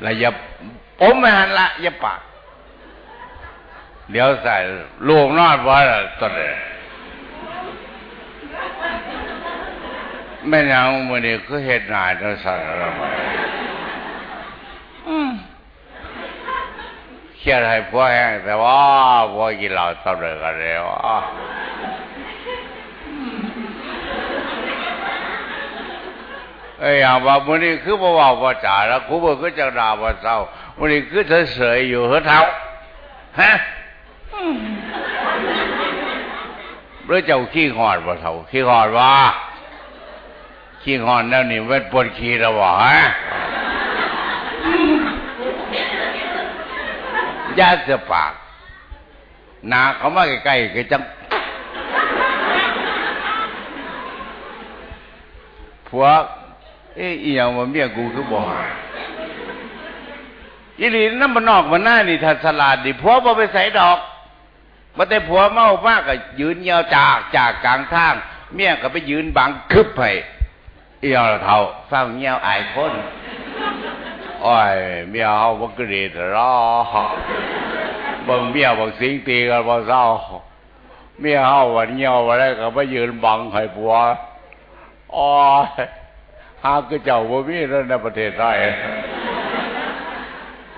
แล้วอย่าอมไม่หันละอย่าปากเดี๋ยวใส่ลูกนอดบ่ล่ะตอนนี้แม่นางมื้อนี้คือเฮ็ดหน้าจังซั่นละบ่อืมเครียดให้ผัวแห้งแต่ว่าผัวกินเหล้าตอนเด็กกันแล้ว เอ้อย่างว่ามื้อนี้คือบ่เว้าบ่จ๋าแล้วกูบ่คือจังด่าบ่เศร้ามื้อนี้คือเฉยๆอยู่เฮอเฒ่าฮะหรือเจ้าขี้หอดบ่เฒ่าขี้หอดบ่ขี้หอนแล้วนี่เวทปวดขี้แล้ววะฮะยาเสียปากนาเขามาใกล้ๆก็จังผัว เอ้ยอีหยังว่าเมียกูคือบ่หายอีหลีนั่นมันนอกมันหน้านี่ถ้าสลาดดิผัวบ่ไปใส่ดอกบ่แต่ผัวเมามากก็ยืนเหี่ยวจากจากกลางทาง เมียก็ไปยืนบังคึบให้เอียวเท่าฟังเงี้ยวอายคนอ้อยเมียเฮาบ่กระดีรอบิ่งเมียบ่สิงตีกันบ่เศร้าเมียเฮาวันเงี้ยวบ่ได้ก็มายืนบังให้ผัวอ้อย หาคือเจ้าบ่มีแล้วในประเทศไทย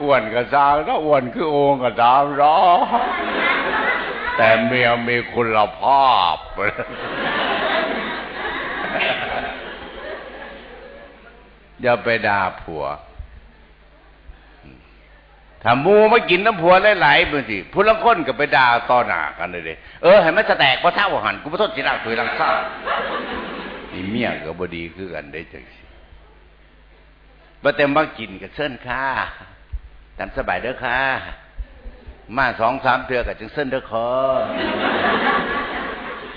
อ้วนก็ซางถ้าอ้วนคือโองก็ตามรอแต่เมียมีคุณภาพ อย่าไปด่าผัวถ้ามูมากินน้ำผัวหลายๆบางสิผู้ลังคนก็ไปด่าต่อหน้ากันเลยเด้เออให้มันจะแตกเพราะเท่าหันกูไม่ทนสิรักถอยรังเศร้า นี่เมียก็บดีคือกันได้จังสิบ่เต็มมากินกับเส้นค่าตามสบายเด้อค่ะ มาสองสามเทือกับจังเส้นเด้อคอ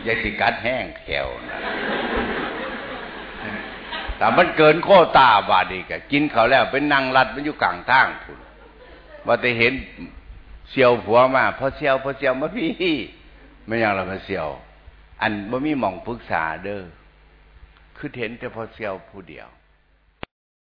ยายสิกัดแห้งแขวนะแต่มันเกินโคตาบาดีกะกินเขาแล้วเป็นนางรัดมันอยู่กลางทางคุณว่าแต่เห็นเสียวผัวมาพอเสียวพอเสียวมาพี่ไม่ยังเราพอเสียว อันบ่มีหม่องปรึกษาเด้อ คือเห็